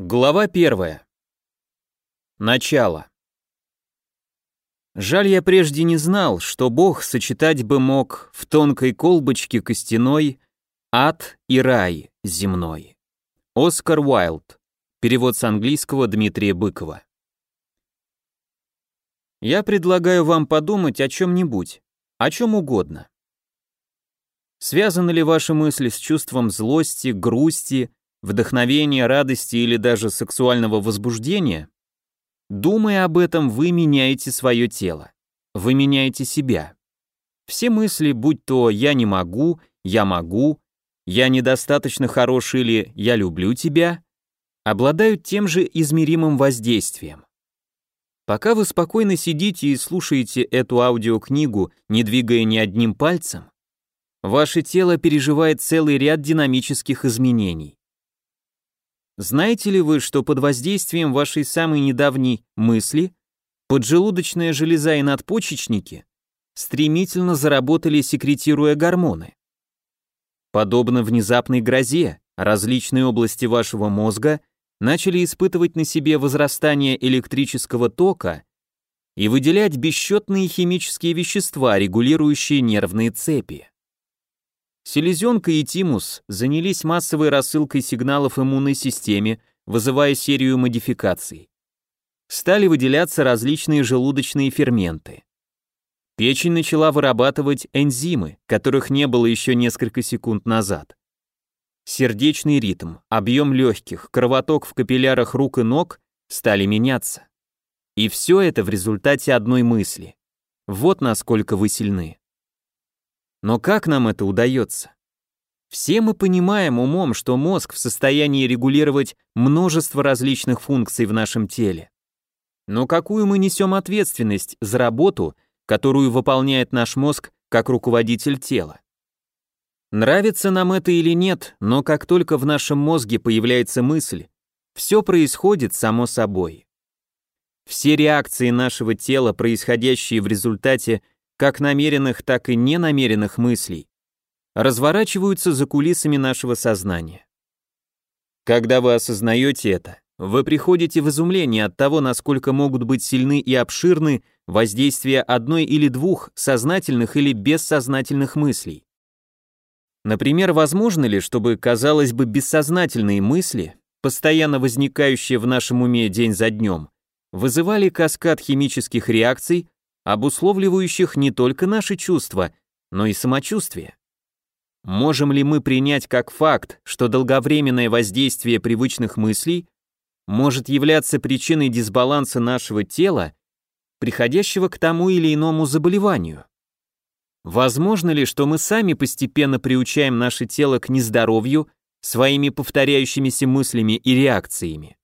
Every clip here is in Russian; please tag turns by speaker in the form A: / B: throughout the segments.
A: Глава первая. Начало. Жаль, я прежде не знал, что Бог сочетать бы мог в тонкой колбочке костяной ад и рай земной. Оскар Уайлд. Перевод с английского Дмитрия Быкова. Я предлагаю вам подумать о чем-нибудь, о чем угодно. Связаны ли ваши мысли с чувством злости, грусти, вдохновения, радости или даже сексуального возбуждения, думая об этом, вы меняете свое тело, вы меняете себя. Все мысли, будь то «я не могу», «я могу», «я недостаточно хорош» или «я люблю тебя», обладают тем же измеримым воздействием. Пока вы спокойно сидите и слушаете эту аудиокнигу, не двигая ни одним пальцем, ваше тело переживает целый ряд динамических изменений. Знаете ли вы, что под воздействием вашей самой недавней мысли поджелудочная железа и надпочечники стремительно заработали, секретируя гормоны? Подобно внезапной грозе, различные области вашего мозга начали испытывать на себе возрастание электрического тока и выделять бесчетные химические вещества, регулирующие нервные цепи. Селезенка и Тимус занялись массовой рассылкой сигналов иммунной системе, вызывая серию модификаций. Стали выделяться различные желудочные ферменты. Печень начала вырабатывать энзимы, которых не было еще несколько секунд назад. Сердечный ритм, объем легких, кровоток в капиллярах рук и ног стали меняться. И все это в результате одной мысли. Вот насколько вы сильны. Но как нам это удается? Все мы понимаем умом, что мозг в состоянии регулировать множество различных функций в нашем теле. Но какую мы несем ответственность за работу, которую выполняет наш мозг как руководитель тела? Нравится нам это или нет, но как только в нашем мозге появляется мысль, все происходит само собой. Все реакции нашего тела, происходящие в результате как намеренных, так и ненамеренных мыслей, разворачиваются за кулисами нашего сознания. Когда вы осознаете это, вы приходите в изумление от того, насколько могут быть сильны и обширны воздействия одной или двух сознательных или бессознательных мыслей. Например, возможно ли, чтобы, казалось бы, бессознательные мысли, постоянно возникающие в нашем уме день за днем, вызывали каскад химических реакций, обусловливающих не только наши чувства, но и самочувствие. Можем ли мы принять как факт, что долговременное воздействие привычных мыслей может являться причиной дисбаланса нашего тела, приходящего к тому или иному заболеванию? Возможно ли, что мы сами постепенно приучаем наше тело к нездоровью своими повторяющимися мыслями и реакциями?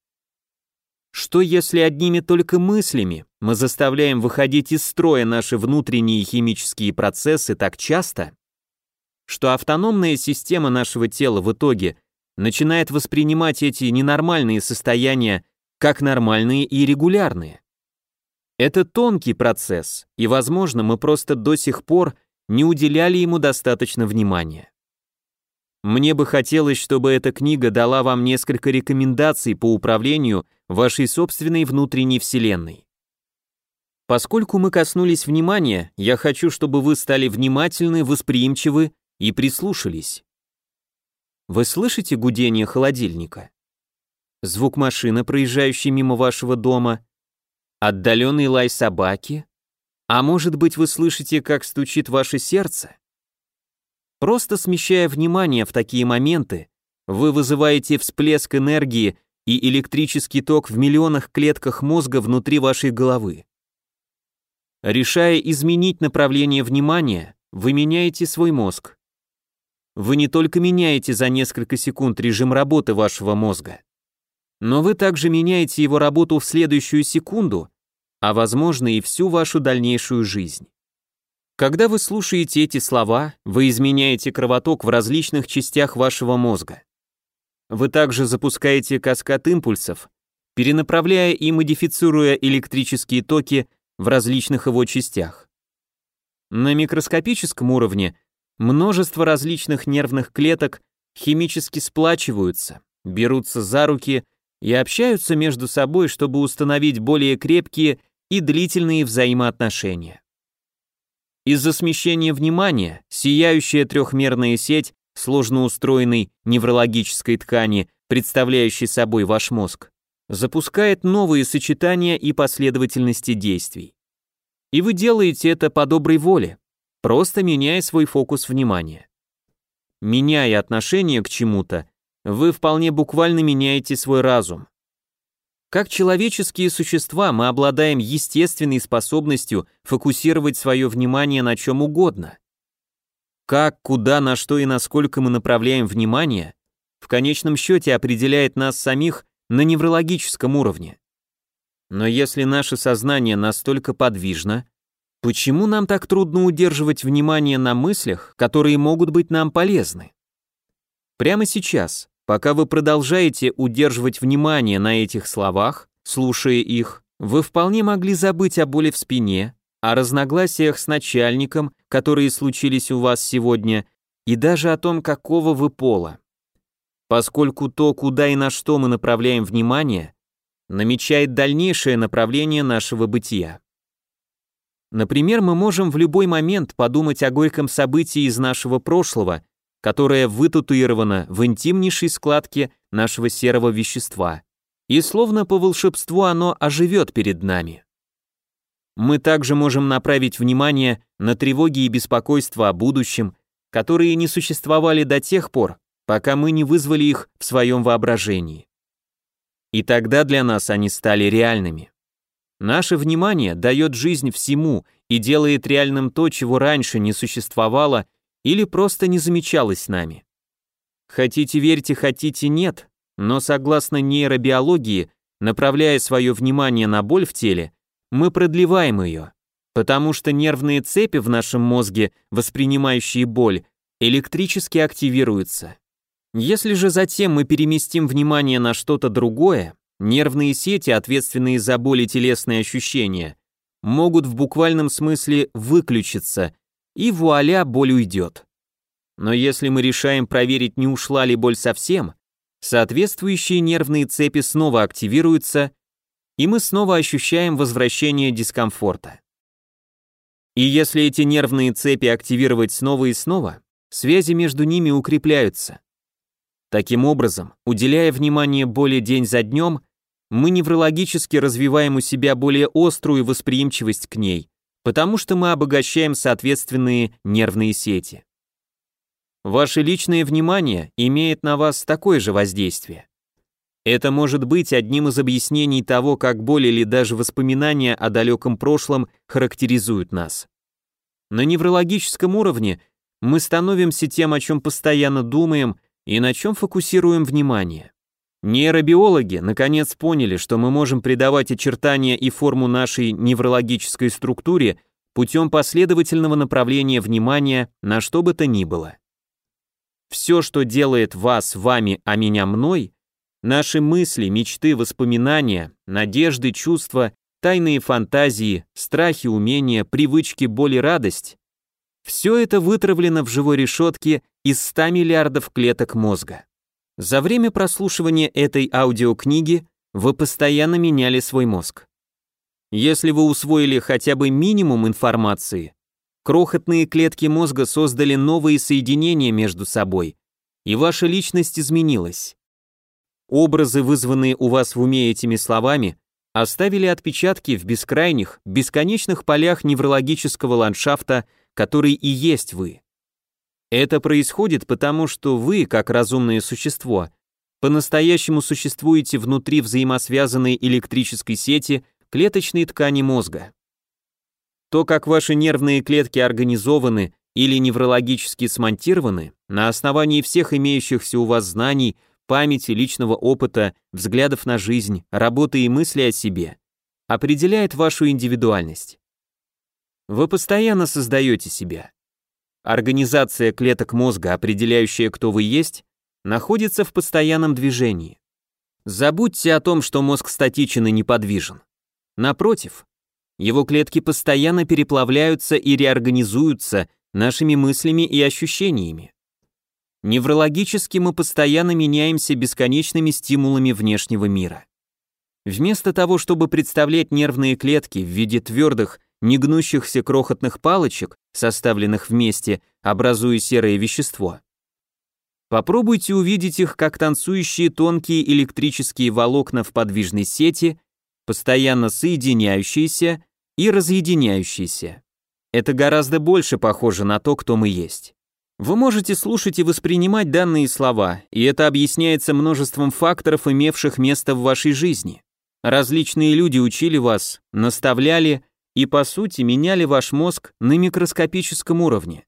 A: Что если одними только мыслями мы заставляем выходить из строя наши внутренние химические процессы так часто, что автономная система нашего тела в итоге начинает воспринимать эти ненормальные состояния как нормальные и регулярные? Это тонкий процесс, и, возможно, мы просто до сих пор не уделяли ему достаточно внимания. Мне бы хотелось, чтобы эта книга дала вам несколько рекомендаций по управлению вашей собственной внутренней вселенной. Поскольку мы коснулись внимания, я хочу, чтобы вы стали внимательны, восприимчивы и прислушались. Вы слышите гудение холодильника? Звук машины, проезжающей мимо вашего дома? Отдаленный лай собаки? А может быть, вы слышите, как стучит ваше сердце? Просто смещая внимание в такие моменты, вы вызываете всплеск энергии и электрический ток в миллионах клетках мозга внутри вашей головы. Решая изменить направление внимания, вы меняете свой мозг. Вы не только меняете за несколько секунд режим работы вашего мозга, но вы также меняете его работу в следующую секунду, а возможно и всю вашу дальнейшую жизнь. Когда вы слушаете эти слова, вы изменяете кровоток в различных частях вашего мозга. Вы также запускаете каскад импульсов, перенаправляя и модифицируя электрические токи в различных его частях. На микроскопическом уровне множество различных нервных клеток химически сплачиваются, берутся за руки и общаются между собой, чтобы установить более крепкие и длительные взаимоотношения. Из-за смещения внимания сияющая трехмерная сеть сложно устроенной неврологической ткани, представляющей собой ваш мозг, запускает новые сочетания и последовательности действий. И вы делаете это по доброй воле, просто меняя свой фокус внимания. Меняя отношение к чему-то, вы вполне буквально меняете свой разум. Как человеческие существа мы обладаем естественной способностью фокусировать свое внимание на чем угодно. Как, куда, на что и насколько мы направляем внимание, в конечном счете определяет нас самих на неврологическом уровне. Но если наше сознание настолько подвижно, почему нам так трудно удерживать внимание на мыслях, которые могут быть нам полезны? Прямо сейчас Пока вы продолжаете удерживать внимание на этих словах, слушая их, вы вполне могли забыть о боли в спине, о разногласиях с начальником, которые случились у вас сегодня, и даже о том, какого вы пола. Поскольку то, куда и на что мы направляем внимание, намечает дальнейшее направление нашего бытия. Например, мы можем в любой момент подумать о горьком событии из нашего прошлого, которая вытатуирована в интимнейшей складке нашего серого вещества, и словно по волшебству оно оживет перед нами. Мы также можем направить внимание на тревоги и беспокойства о будущем, которые не существовали до тех пор, пока мы не вызвали их в своем воображении. И тогда для нас они стали реальными. Наше внимание дает жизнь всему и делает реальным то, чего раньше не существовало или просто не замечалась нами. Хотите верьте, хотите нет, но согласно нейробиологии, направляя свое внимание на боль в теле, мы продлеваем ее, потому что нервные цепи в нашем мозге, воспринимающие боль, электрически активируются. Если же затем мы переместим внимание на что-то другое, нервные сети, ответственные за боль и телесные ощущения, могут в буквальном смысле выключиться – и вуаля, боль уйдет. Но если мы решаем проверить, не ушла ли боль совсем, соответствующие нервные цепи снова активируются, и мы снова ощущаем возвращение дискомфорта. И если эти нервные цепи активировать снова и снова, связи между ними укрепляются. Таким образом, уделяя внимание боли день за днем, мы неврологически развиваем у себя более острую восприимчивость к ней, потому что мы обогащаем соответственные нервные сети. Ваше личное внимание имеет на вас такое же воздействие. Это может быть одним из объяснений того, как боль или даже воспоминания о далеком прошлом характеризуют нас. На неврологическом уровне мы становимся тем, о чем постоянно думаем и на чем фокусируем внимание. Нейробиологи наконец поняли, что мы можем придавать очертания и форму нашей неврологической структуре путем последовательного направления внимания на что бы то ни было. Все, что делает вас вами, а меня мной, наши мысли, мечты, воспоминания, надежды, чувства, тайные фантазии, страхи, умения, привычки, боль и радость, все это вытравлено в живой решетке из 100 миллиардов клеток мозга. За время прослушивания этой аудиокниги вы постоянно меняли свой мозг. Если вы усвоили хотя бы минимум информации, крохотные клетки мозга создали новые соединения между собой, и ваша личность изменилась. Образы, вызванные у вас в уме этими словами, оставили отпечатки в бескрайних, бесконечных полях неврологического ландшафта, который и есть вы. Это происходит потому, что вы, как разумное существо, по-настоящему существуете внутри взаимосвязанной электрической сети клеточной ткани мозга. То, как ваши нервные клетки организованы или неврологически смонтированы, на основании всех имеющихся у вас знаний, памяти, личного опыта, взглядов на жизнь, работы и мысли о себе, определяет вашу индивидуальность. Вы постоянно создаете себя, Организация клеток мозга, определяющая, кто вы есть, находится в постоянном движении. Забудьте о том, что мозг статичен и неподвижен. Напротив, его клетки постоянно переплавляются и реорганизуются нашими мыслями и ощущениями. Неврологически мы постоянно меняемся бесконечными стимулами внешнего мира. Вместо того, чтобы представлять нервные клетки в виде твердых, негнущихся крохотных палочек, составленных вместе, образуя серое вещество. Попробуйте увидеть их как танцующие тонкие электрические волокна в подвижной сети, постоянно соединяющиеся и разъединяющиеся. Это гораздо больше похоже на то, кто мы есть. Вы можете слушать и воспринимать данные слова, и это объясняется множеством факторов, имевших место в вашей жизни. Различные люди учили вас, наставляли, и, по сути, меняли ваш мозг на микроскопическом уровне.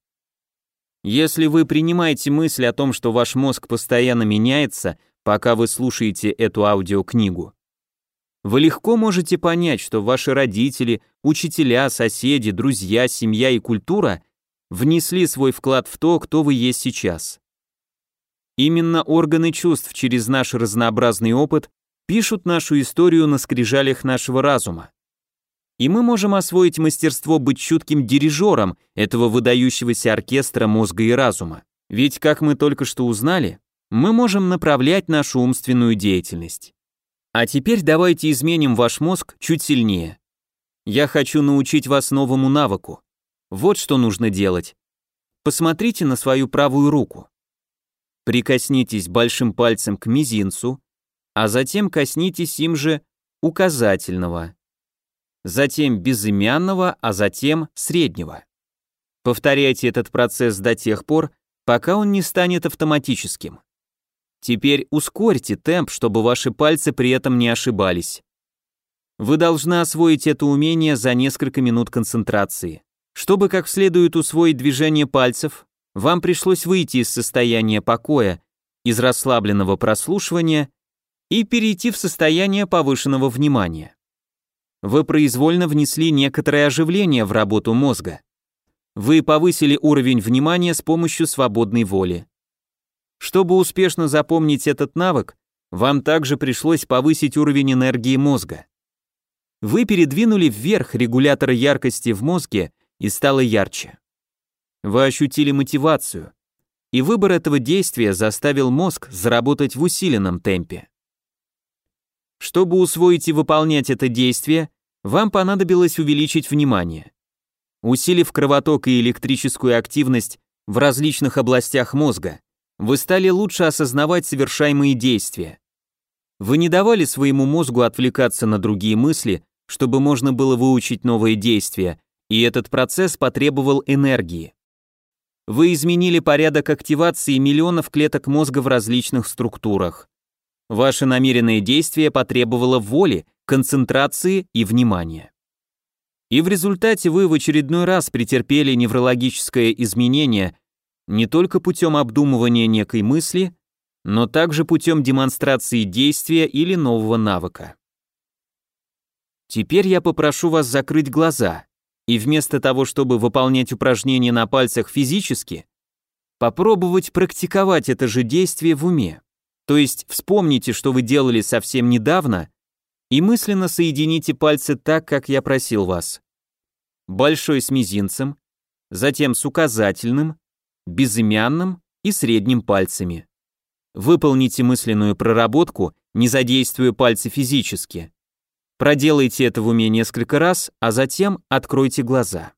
A: Если вы принимаете мысль о том, что ваш мозг постоянно меняется, пока вы слушаете эту аудиокнигу, вы легко можете понять, что ваши родители, учителя, соседи, друзья, семья и культура внесли свой вклад в то, кто вы есть сейчас. Именно органы чувств через наш разнообразный опыт пишут нашу историю на скрижалях нашего разума и мы можем освоить мастерство быть чутким дирижером этого выдающегося оркестра мозга и разума. Ведь, как мы только что узнали, мы можем направлять нашу умственную деятельность. А теперь давайте изменим ваш мозг чуть сильнее. Я хочу научить вас новому навыку. Вот что нужно делать. Посмотрите на свою правую руку. Прикоснитесь большим пальцем к мизинцу, а затем коснитесь им же указательного затем безымянного, а затем среднего. Повторяйте этот процесс до тех пор, пока он не станет автоматическим. Теперь ускорьте темп, чтобы ваши пальцы при этом не ошибались. Вы должны освоить это умение за несколько минут концентрации. Чтобы как следует усвоить движение пальцев, вам пришлось выйти из состояния покоя, из расслабленного прослушивания и перейти в состояние повышенного внимания вы произвольно внесли некоторое оживление в работу мозга. Вы повысили уровень внимания с помощью свободной воли. Чтобы успешно запомнить этот навык, вам также пришлось повысить уровень энергии мозга. Вы передвинули вверх регулятор яркости в мозге и стало ярче. Вы ощутили мотивацию, и выбор этого действия заставил мозг заработать в усиленном темпе. Чтобы усвоить и выполнять это действие, вам понадобилось увеличить внимание. Усилив кровоток и электрическую активность в различных областях мозга, вы стали лучше осознавать совершаемые действия. Вы не давали своему мозгу отвлекаться на другие мысли, чтобы можно было выучить новые действия, и этот процесс потребовал энергии. Вы изменили порядок активации миллионов клеток мозга в различных структурах. Ваше намеренное действие потребовало воли, концентрации и внимания. И в результате вы в очередной раз претерпели неврологическое изменение не только путем обдумывания некой мысли, но также путем демонстрации действия или нового навыка. Теперь я попрошу вас закрыть глаза и вместо того, чтобы выполнять упражнения на пальцах физически, попробовать практиковать это же действие в уме. То есть вспомните, что вы делали совсем недавно, и мысленно соедините пальцы так, как я просил вас. Большой с мизинцем, затем с указательным, безымянным и средним пальцами. Выполните мысленную проработку, не задействуя пальцы физически. Проделайте это в уме несколько раз, а затем откройте глаза.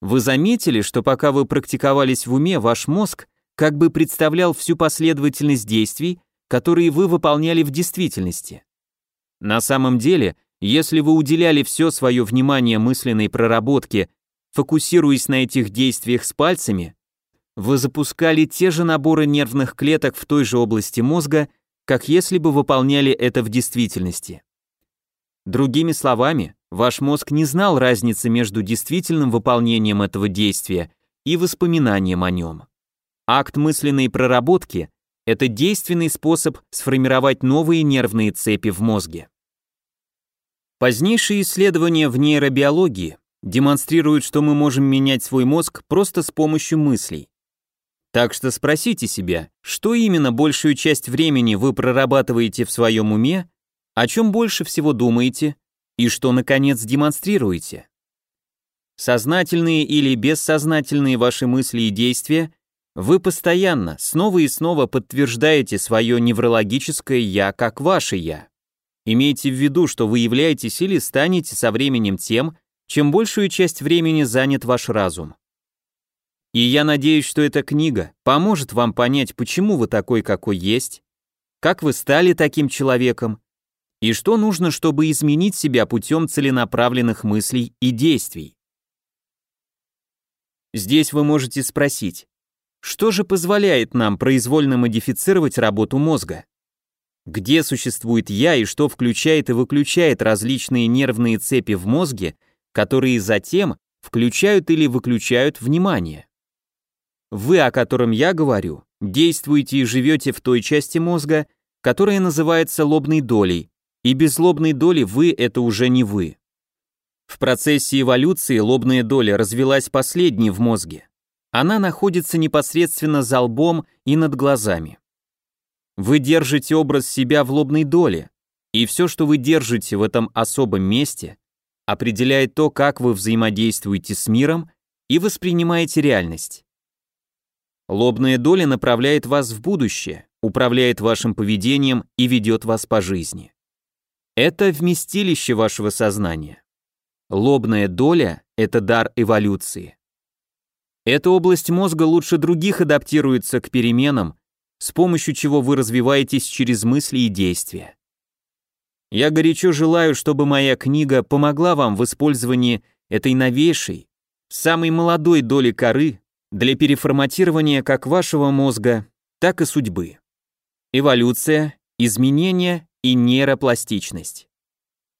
A: Вы заметили, что пока вы практиковались в уме, ваш мозг как бы представлял всю последовательность действий, которые вы выполняли в действительности. На самом деле, если вы уделяли все свое внимание мысленной проработке, фокусируясь на этих действиях с пальцами, вы запускали те же наборы нервных клеток в той же области мозга, как если бы выполняли это в действительности. Другими словами, ваш мозг не знал разницы между действительным выполнением этого действия и воспоминанием о нем. Акт мысленной проработки – это действенный способ сформировать новые нервные цепи в мозге. Позднейшие исследования в нейробиологии демонстрируют, что мы можем менять свой мозг просто с помощью мыслей. Так что спросите себя, что именно большую часть времени вы прорабатываете в своем уме, о чем больше всего думаете и что, наконец, демонстрируете. Сознательные или бессознательные ваши мысли и действия вы постоянно, снова и снова подтверждаете свое неврологическое «я» как ваше «я». Имейте в виду, что вы являетесь или станете со временем тем, чем большую часть времени занят ваш разум. И я надеюсь, что эта книга поможет вам понять, почему вы такой, какой есть, как вы стали таким человеком, и что нужно, чтобы изменить себя путем целенаправленных мыслей и действий. Здесь вы можете спросить, что же позволяет нам произвольно модифицировать работу мозга? Где существует я и что включает и выключает различные нервные цепи в мозге, которые затем включают или выключают внимание? Вы, о котором я говорю, действуете и живете в той части мозга, которая называется лобной долей, и без лобной доли вы – это уже не вы. В процессе эволюции лобная доля развилась последней в мозге, она находится непосредственно за лбом и над глазами. Вы держите образ себя в лобной доле, и все, что вы держите в этом особом месте, определяет то, как вы взаимодействуете с миром и воспринимаете реальность. Лобная доля направляет вас в будущее, управляет вашим поведением и ведет вас по жизни. Это вместилище вашего сознания. Лобная доля – это дар эволюции. Эта область мозга лучше других адаптируется к переменам, с помощью чего вы развиваетесь через мысли и действия. Я горячо желаю, чтобы моя книга помогла вам в использовании этой новейшей, самой молодой доли коры для переформатирования как вашего мозга, так и судьбы. Эволюция, изменения и нейропластичность.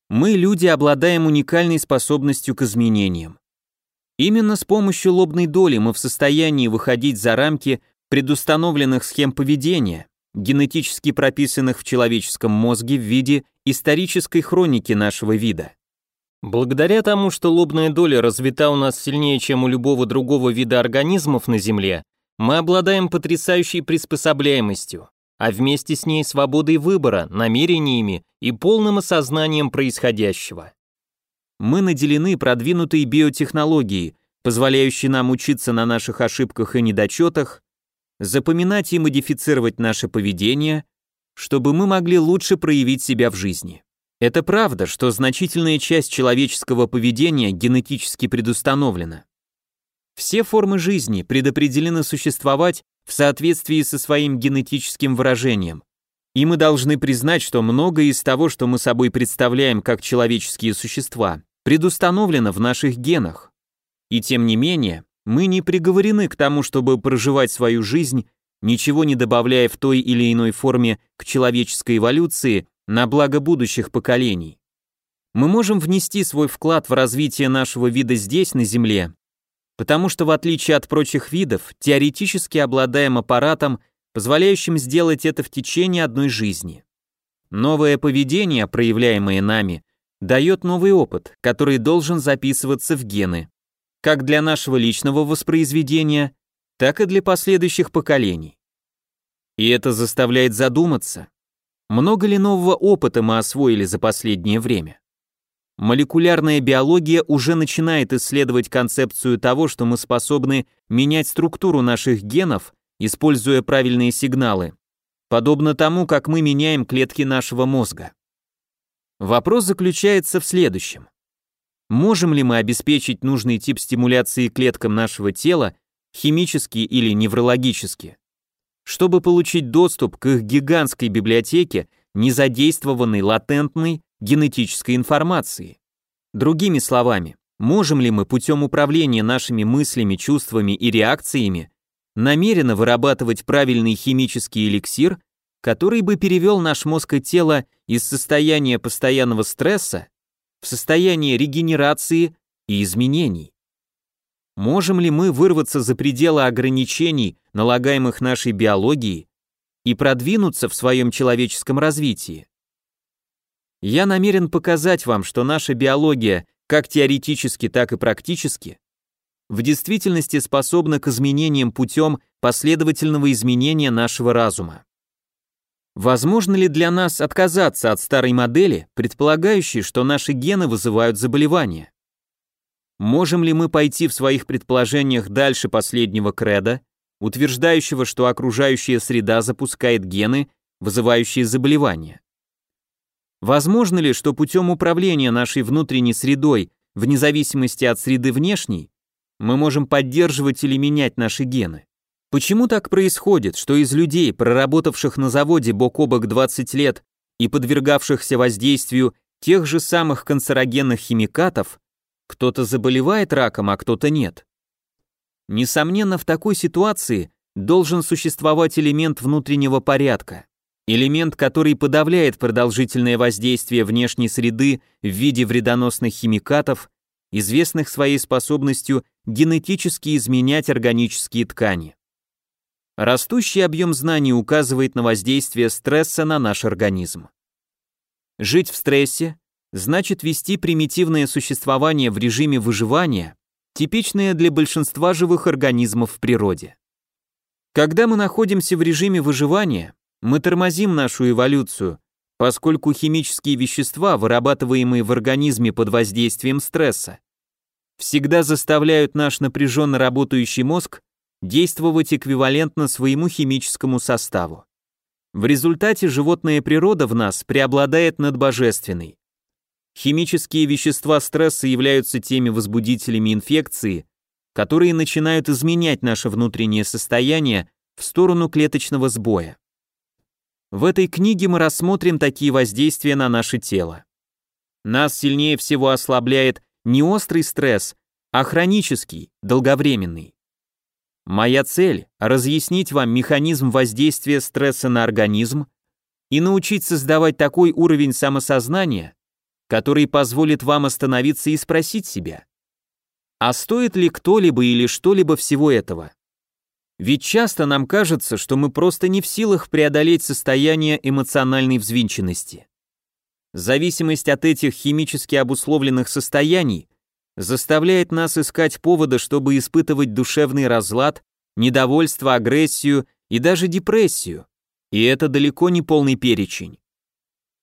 A: Мы, люди, обладаем уникальной способностью к изменениям. Именно с помощью лобной доли мы в состоянии выходить за рамки предустановленных схем поведения, генетически прописанных в человеческом мозге в виде исторической хроники нашего вида. Благодаря тому, что лобная доля развита у нас сильнее, чем у любого другого вида организмов на Земле, мы обладаем потрясающей приспособляемостью, а вместе с ней свободой выбора, намерениями и полным осознанием происходящего мы наделены продвинутой биотехнологией, позволяющей нам учиться на наших ошибках и недочетах, запоминать и модифицировать наше поведение, чтобы мы могли лучше проявить себя в жизни. Это правда, что значительная часть человеческого поведения генетически предустановлена. Все формы жизни предопределены существовать в соответствии со своим генетическим выражением. И мы должны признать, что многое из того, что мы собой представляем как человеческие существа, предустановлено в наших генах. И тем не менее, мы не приговорены к тому, чтобы проживать свою жизнь, ничего не добавляя в той или иной форме к человеческой эволюции на благо будущих поколений. Мы можем внести свой вклад в развитие нашего вида здесь, на Земле, потому что в отличие от прочих видов, теоретически обладаем аппаратом, позволяющим сделать это в течение одной жизни. Новое поведение, проявляемое нами – дает новый опыт, который должен записываться в гены, как для нашего личного воспроизведения, так и для последующих поколений. И это заставляет задуматься, много ли нового опыта мы освоили за последнее время. Молекулярная биология уже начинает исследовать концепцию того, что мы способны менять структуру наших генов, используя правильные сигналы, подобно тому, как мы меняем клетки нашего мозга. Вопрос заключается в следующем. Можем ли мы обеспечить нужный тип стимуляции клеткам нашего тела, химически или неврологически? Чтобы получить доступ к их гигантской библиотеке незадействованной латентной генетической информации. Другими словами, можем ли мы путем управления нашими мыслями, чувствами и реакциями намеренно вырабатывать правильный химический эликсир, который бы перевел наш мозг и тело из состояния постоянного стресса в состояние регенерации и изменений. Можем ли мы вырваться за пределы ограничений, налагаемых нашей биологией, и продвинуться в своем человеческом развитии? Я намерен показать вам, что наша биология, как теоретически, так и практически, в действительности способна к изменениям путем последовательного изменения нашего разума. Возможно ли для нас отказаться от старой модели, предполагающей, что наши гены вызывают заболевания? Можем ли мы пойти в своих предположениях дальше последнего креда, утверждающего, что окружающая среда запускает гены, вызывающие заболевания? Возможно ли, что путем управления нашей внутренней средой, вне зависимости от среды внешней, мы можем поддерживать или менять наши гены? Почему так происходит, что из людей, проработавших на заводе бок о бок 20 лет и подвергавшихся воздействию тех же самых канцерогенных химикатов, кто-то заболевает раком, а кто-то нет? Несомненно, в такой ситуации должен существовать элемент внутреннего порядка, элемент, который подавляет продолжительное воздействие внешней среды в виде вредоносных химикатов, известных своей способностью генетически изменять органические ткани. Растущий объем знаний указывает на воздействие стресса на наш организм. Жить в стрессе значит вести примитивное существование в режиме выживания, типичное для большинства живых организмов в природе. Когда мы находимся в режиме выживания, мы тормозим нашу эволюцию, поскольку химические вещества, вырабатываемые в организме под воздействием стресса, всегда заставляют наш напряженно работающий мозг действовать эквивалентно своему химическому составу. В результате животная природа в нас преобладает над божественной. Химические вещества стресса являются теми возбудителями инфекции, которые начинают изменять наше внутреннее состояние в сторону клеточного сбоя. В этой книге мы рассмотрим такие воздействия на наше тело. Нас сильнее всего ослабляет не острый стресс, а хронический, долговременный. Моя цель – разъяснить вам механизм воздействия стресса на организм и научить создавать такой уровень самосознания, который позволит вам остановиться и спросить себя, а стоит ли кто-либо или что-либо всего этого? Ведь часто нам кажется, что мы просто не в силах преодолеть состояние эмоциональной взвинченности. Зависимость от этих химически обусловленных состояний заставляет нас искать повода, чтобы испытывать душевный разлад, недовольство, агрессию и даже депрессию. И это далеко не полный перечень.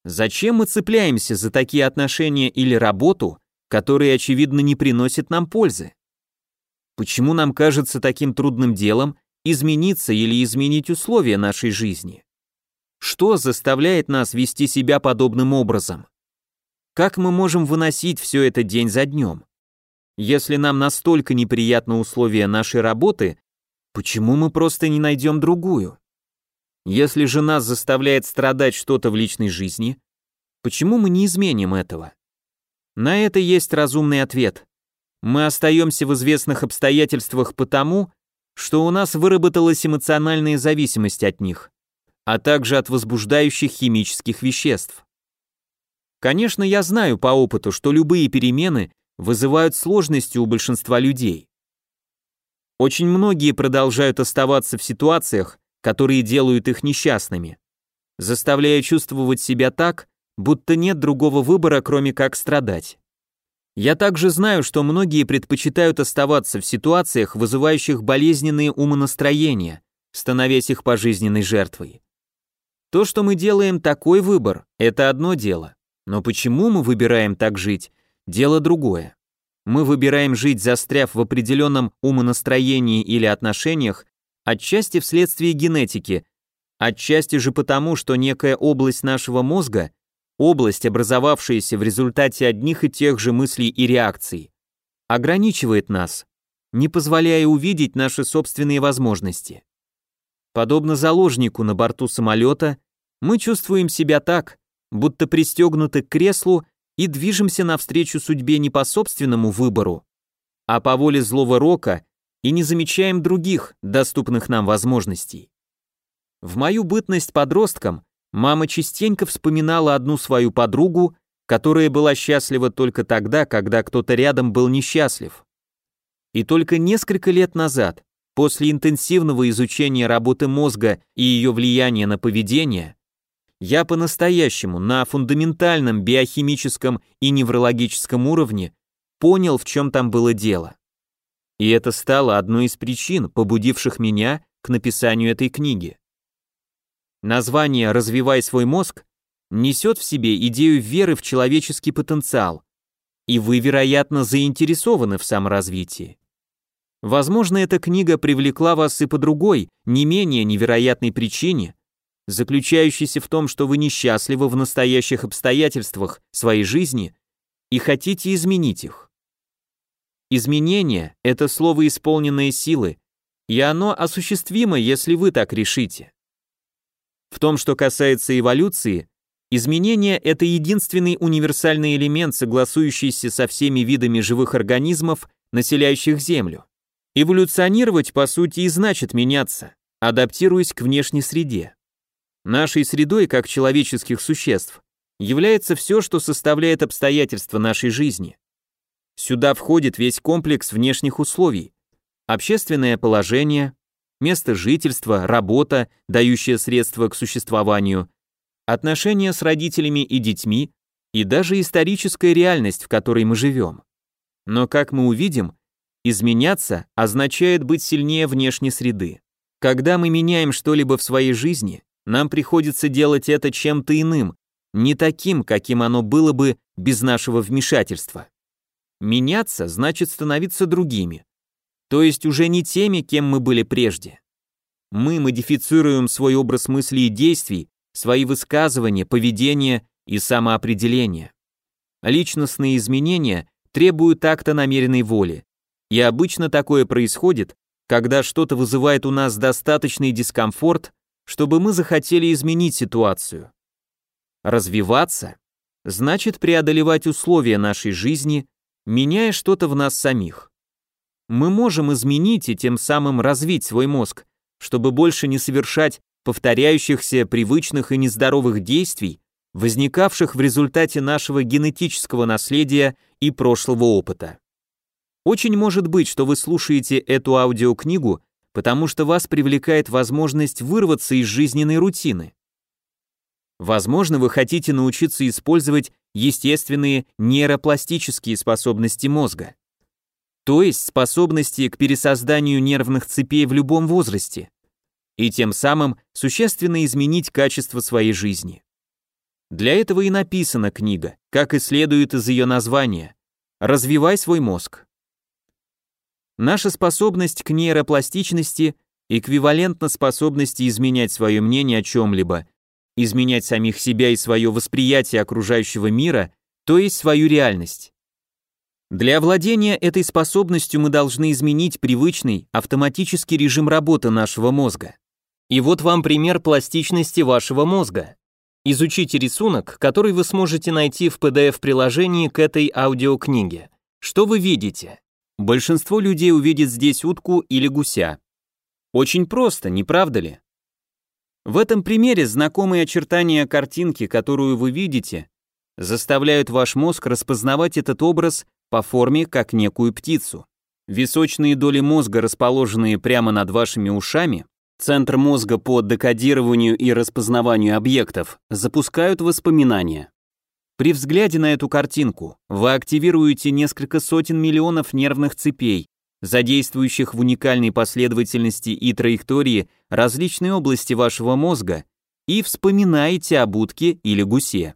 A: Зачем мы цепляемся за такие отношения или работу, которые, очевидно, не приносят нам пользы? Почему нам кажется таким трудным делом измениться или изменить условия нашей жизни? Что заставляет нас вести себя подобным образом? Как мы можем выносить все это день за днем? Если нам настолько неприятны условия нашей работы, почему мы просто не найдем другую? Если же нас заставляет страдать что-то в личной жизни, почему мы не изменим этого? На это есть разумный ответ. Мы остаемся в известных обстоятельствах потому, что у нас выработалась эмоциональная зависимость от них, а также от возбуждающих химических веществ. Конечно, я знаю по опыту, что любые перемены – вызывают сложности у большинства людей. Очень многие продолжают оставаться в ситуациях, которые делают их несчастными, заставляя чувствовать себя так, будто нет другого выбора, кроме как страдать. Я также знаю, что многие предпочитают оставаться в ситуациях, вызывающих болезненные умонастроения, становясь их пожизненной жертвой. То, что мы делаем такой выбор, это одно дело, но почему мы выбираем так жить, Дело другое. Мы выбираем жить, застряв в определенном умонастроении или отношениях, отчасти вследствие генетики, отчасти же потому, что некая область нашего мозга – область, образовавшаяся в результате одних и тех же мыслей и реакций, ограничивает нас, не позволяя увидеть наши собственные возможности. Подобно заложнику на борту самолета, мы чувствуем себя так, будто пристегнуты к креслу и движемся навстречу судьбе не по собственному выбору, а по воле злого рока и не замечаем других доступных нам возможностей. В мою бытность подростком мама частенько вспоминала одну свою подругу, которая была счастлива только тогда, когда кто-то рядом был несчастлив. И только несколько лет назад, после интенсивного изучения работы мозга и ее влияния на поведение, я по-настоящему на фундаментальном биохимическом и неврологическом уровне понял, в чем там было дело. И это стало одной из причин, побудивших меня к написанию этой книги. Название «Развивай свой мозг» несет в себе идею веры в человеческий потенциал, и вы, вероятно, заинтересованы в саморазвитии. Возможно, эта книга привлекла вас и по другой, не менее невероятной причине – заключающийся в том, что вы несчастливы в настоящих обстоятельствах своей жизни и хотите изменить их. Изменение – это слово, исполненное силы, и оно осуществимо, если вы так решите. В том, что касается эволюции, изменение – это единственный универсальный элемент, согласующийся со всеми видами живых организмов, населяющих Землю. Эволюционировать, по сути, и значит меняться, адаптируясь к внешней среде. Нашей средой, как человеческих существ, является все, что составляет обстоятельства нашей жизни. Сюда входит весь комплекс внешних условий. Общественное положение, место жительства, работа, дающая средства к существованию, отношения с родителями и детьми и даже историческая реальность, в которой мы живем. Но, как мы увидим, изменяться означает быть сильнее внешней среды. Когда мы меняем что-либо в своей жизни, нам приходится делать это чем-то иным, не таким, каким оно было бы без нашего вмешательства. Меняться значит становиться другими, то есть уже не теми, кем мы были прежде. Мы модифицируем свой образ мысли и действий, свои высказывания, поведение и самоопределение. Личностные изменения требуют акта намеренной воли, и обычно такое происходит, когда что-то вызывает у нас достаточный дискомфорт, чтобы мы захотели изменить ситуацию. Развиваться значит преодолевать условия нашей жизни, меняя что-то в нас самих. Мы можем изменить и тем самым развить свой мозг, чтобы больше не совершать повторяющихся привычных и нездоровых действий, возникавших в результате нашего генетического наследия и прошлого опыта. Очень может быть, что вы слушаете эту аудиокнигу потому что вас привлекает возможность вырваться из жизненной рутины. Возможно, вы хотите научиться использовать естественные нейропластические способности мозга, то есть способности к пересозданию нервных цепей в любом возрасте, и тем самым существенно изменить качество своей жизни. Для этого и написана книга, как и следует из ее названия «Развивай свой мозг». Наша способность к нейропластичности эквивалентна способности изменять свое мнение о чем-либо, изменять самих себя и свое восприятие окружающего мира, то есть свою реальность. Для владения этой способностью мы должны изменить привычный автоматический режим работы нашего мозга. И вот вам пример пластичности вашего мозга. Изучите рисунок, который вы сможете найти в PDF-приложении к этой аудиокниге. Что вы видите? Большинство людей увидит здесь утку или гуся. Очень просто, не правда ли? В этом примере знакомые очертания картинки, которую вы видите, заставляют ваш мозг распознавать этот образ по форме как некую птицу. Височные доли мозга, расположенные прямо над вашими ушами, центр мозга по декодированию и распознаванию объектов, запускают воспоминания. При взгляде на эту картинку вы активируете несколько сотен миллионов нервных цепей, задействующих в уникальной последовательности и траектории различные области вашего мозга, и вспоминаете об утке или гусе.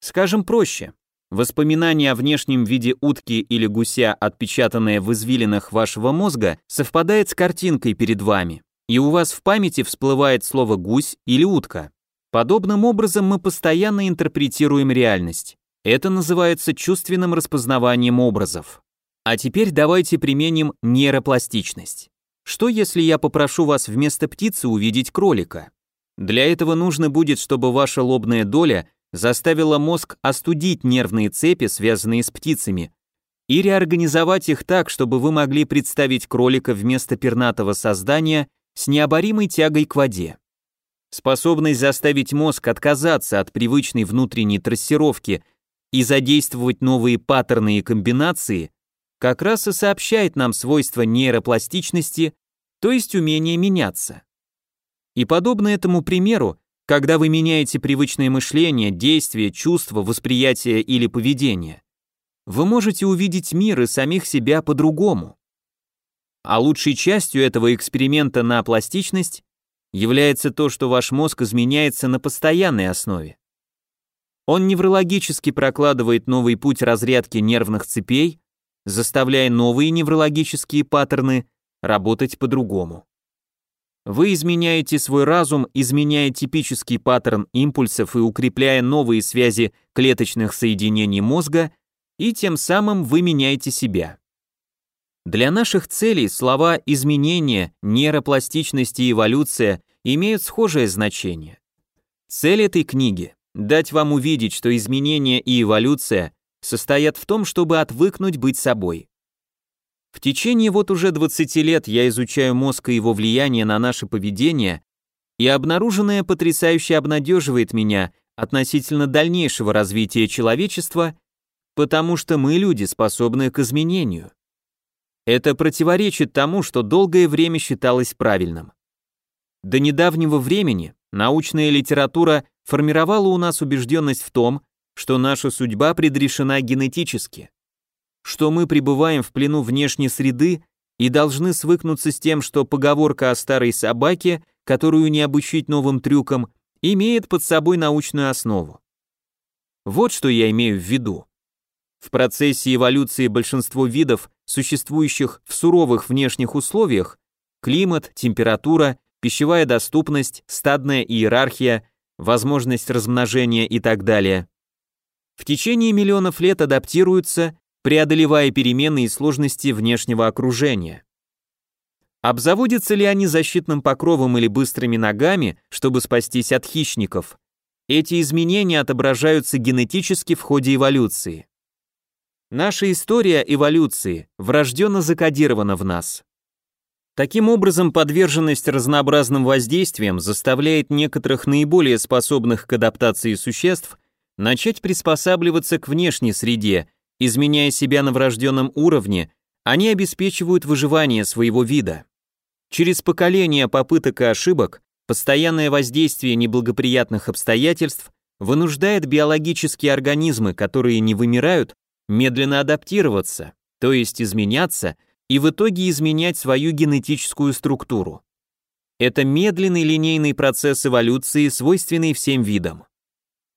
A: Скажем проще, воспоминание о внешнем виде утки или гуся, отпечатанное в извилинах вашего мозга, совпадает с картинкой перед вами, и у вас в памяти всплывает слово «гусь» или «утка». Подобным образом мы постоянно интерпретируем реальность. Это называется чувственным распознаванием образов. А теперь давайте применим нейропластичность. Что если я попрошу вас вместо птицы увидеть кролика? Для этого нужно будет, чтобы ваша лобная доля заставила мозг остудить нервные цепи, связанные с птицами, и реорганизовать их так, чтобы вы могли представить кролика вместо пернатого создания с необоримой тягой к воде способность заставить мозг отказаться от привычной внутренней трассировки и задействовать новые паттерны и комбинации, как раз и сообщает нам свойство нейропластичности, то есть умение меняться. И подобно этому примеру, когда вы меняете привычное мышление, действие, чувство, восприятие или поведение, вы можете увидеть мир и самих себя по-другому. А лучшей частью этого эксперимента на пластичность является то, что ваш мозг изменяется на постоянной основе. Он неврологически прокладывает новый путь разрядки нервных цепей, заставляя новые неврологические паттерны работать по-другому. Вы изменяете свой разум, изменяя типический паттерн импульсов и укрепляя новые связи клеточных соединений мозга, и тем самым вы меняете себя. Для наших целей слова «изменение», «нейропластичность» и «эволюция» имеют схожее значение. Цель этой книги – дать вам увидеть, что изменения и эволюция состоят в том, чтобы отвыкнуть быть собой. В течение вот уже 20 лет я изучаю мозг и его влияние на наше поведение, и обнаруженное потрясающе обнадеживает меня относительно дальнейшего развития человечества, потому что мы, люди, способны к изменению. Это противоречит тому, что долгое время считалось правильным. До недавнего времени научная литература формировала у нас убежденность в том, что наша судьба предрешена генетически, что мы пребываем в плену внешней среды и должны свыкнуться с тем, что поговорка о старой собаке, которую не обучить новым трюкам, имеет под собой научную основу. Вот что я имею в виду. В процессе эволюции большинство видов, существующих в суровых внешних условиях, климат, температура, пищевая доступность, стадная иерархия, возможность размножения и так далее, в течение миллионов лет адаптируются, преодолевая перемены и сложности внешнего окружения. Обзаводятся ли они защитным покровом или быстрыми ногами, чтобы спастись от хищников? Эти изменения отображаются генетически в ходе эволюции. Наша история эволюции врожденно закодирована в нас. Таким образом, подверженность разнообразным воздействиям заставляет некоторых наиболее способных к адаптации существ начать приспосабливаться к внешней среде, изменяя себя на врожденном уровне, они обеспечивают выживание своего вида. Через поколения попыток и ошибок постоянное воздействие неблагоприятных обстоятельств вынуждает биологические организмы, которые не вымирают, медленно адаптироваться, то есть изменяться и в итоге изменять свою генетическую структуру. Это медленный линейный процесс эволюции, свойственный всем видам.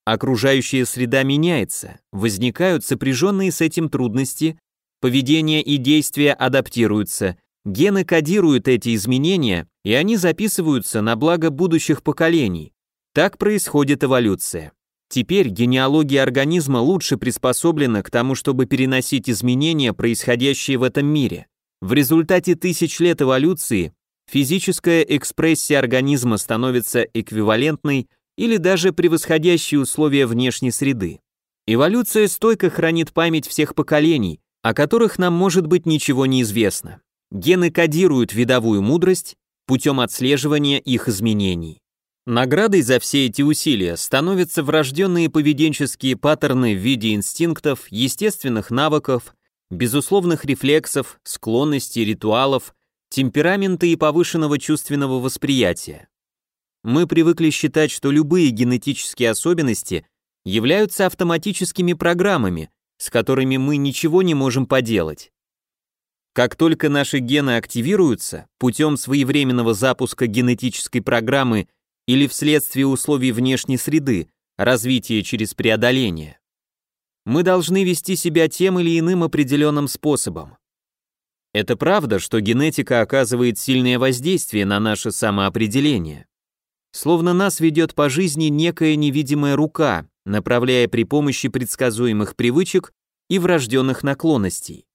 A: Окружающая среда меняется, возникают сопряженные с этим трудности, поведение и действия адаптируются, гены кодируют эти изменения, и они записываются на благо будущих поколений. Так происходит эволюция. Теперь генеалогия организма лучше приспособлена к тому, чтобы переносить изменения, происходящие в этом мире. В результате тысяч лет эволюции физическая экспрессия организма становится эквивалентной или даже превосходящей условия внешней среды. Эволюция стойко хранит память всех поколений, о которых нам может быть ничего не известно. Гены кодируют видовую мудрость путем отслеживания их изменений. Наградой за все эти усилия становятся врожденные поведенческие паттерны в виде инстинктов, естественных навыков, безусловных рефлексов, склонностей, ритуалов, темперамента и повышенного чувственного восприятия. Мы привыкли считать, что любые генетические особенности являются автоматическими программами, с которыми мы ничего не можем поделать. Как только наши гены активируются путем своевременного запуска генетической программы или вследствие условий внешней среды, развитие через преодоление. Мы должны вести себя тем или иным определенным способом. Это правда, что генетика оказывает сильное воздействие на наше самоопределение. Словно нас ведет по жизни некая невидимая рука, направляя при помощи предсказуемых привычек и врожденных наклонностей.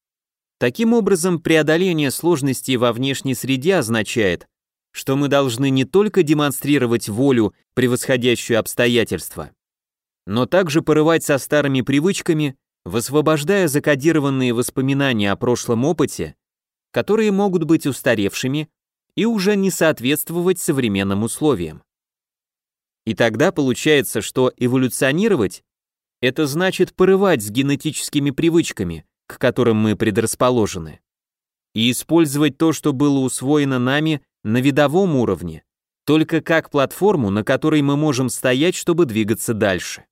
A: Таким образом, преодоление сложностей во внешней среде означает что мы должны не только демонстрировать волю, превосходящую обстоятельства, но также порывать со старыми привычками, высвобождая закодированные воспоминания о прошлом опыте, которые могут быть устаревшими и уже не соответствовать современным условиям. И тогда получается, что эволюционировать – это значит порывать с генетическими привычками, к которым мы предрасположены, и использовать то, что было усвоено нами – на видовом уровне, только как платформу, на которой мы можем стоять, чтобы двигаться дальше.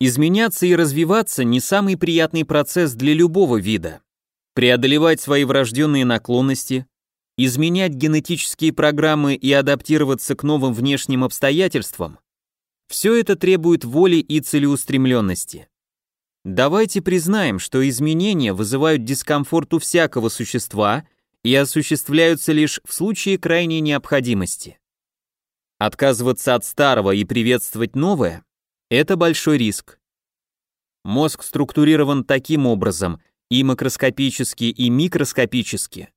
A: Изменяться и развиваться не самый приятный процесс для любого вида. Преодолевать свои врожденные наклонности, изменять генетические программы и адаптироваться к новым внешним обстоятельствам – все это требует воли и целеустремленности. Давайте признаем, что изменения вызывают дискомфорт у всякого существа, и осуществляются лишь в случае крайней необходимости. Отказываться от старого и приветствовать новое – это большой риск. Мозг структурирован таким образом, и макроскопически, и микроскопически,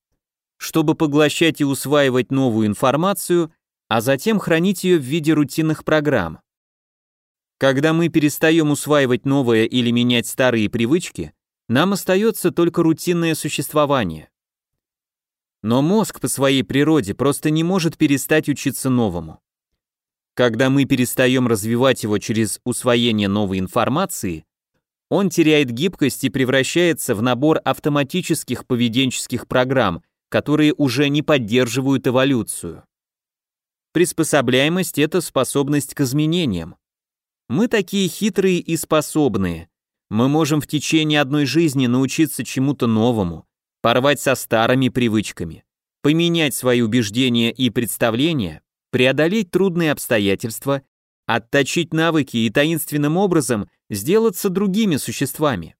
A: чтобы поглощать и усваивать новую информацию, а затем хранить ее в виде рутинных программ. Когда мы перестаем усваивать новое или менять старые привычки, нам остается только рутинное существование. Но мозг по своей природе просто не может перестать учиться новому. Когда мы перестаем развивать его через усвоение новой информации, он теряет гибкость и превращается в набор автоматических поведенческих программ, которые уже не поддерживают эволюцию. Приспособляемость — это способность к изменениям. Мы такие хитрые и способные. Мы можем в течение одной жизни научиться чему-то новому, порвать со старыми привычками, поменять свои убеждения и представления, преодолеть трудные обстоятельства, отточить навыки и таинственным образом сделаться другими существами.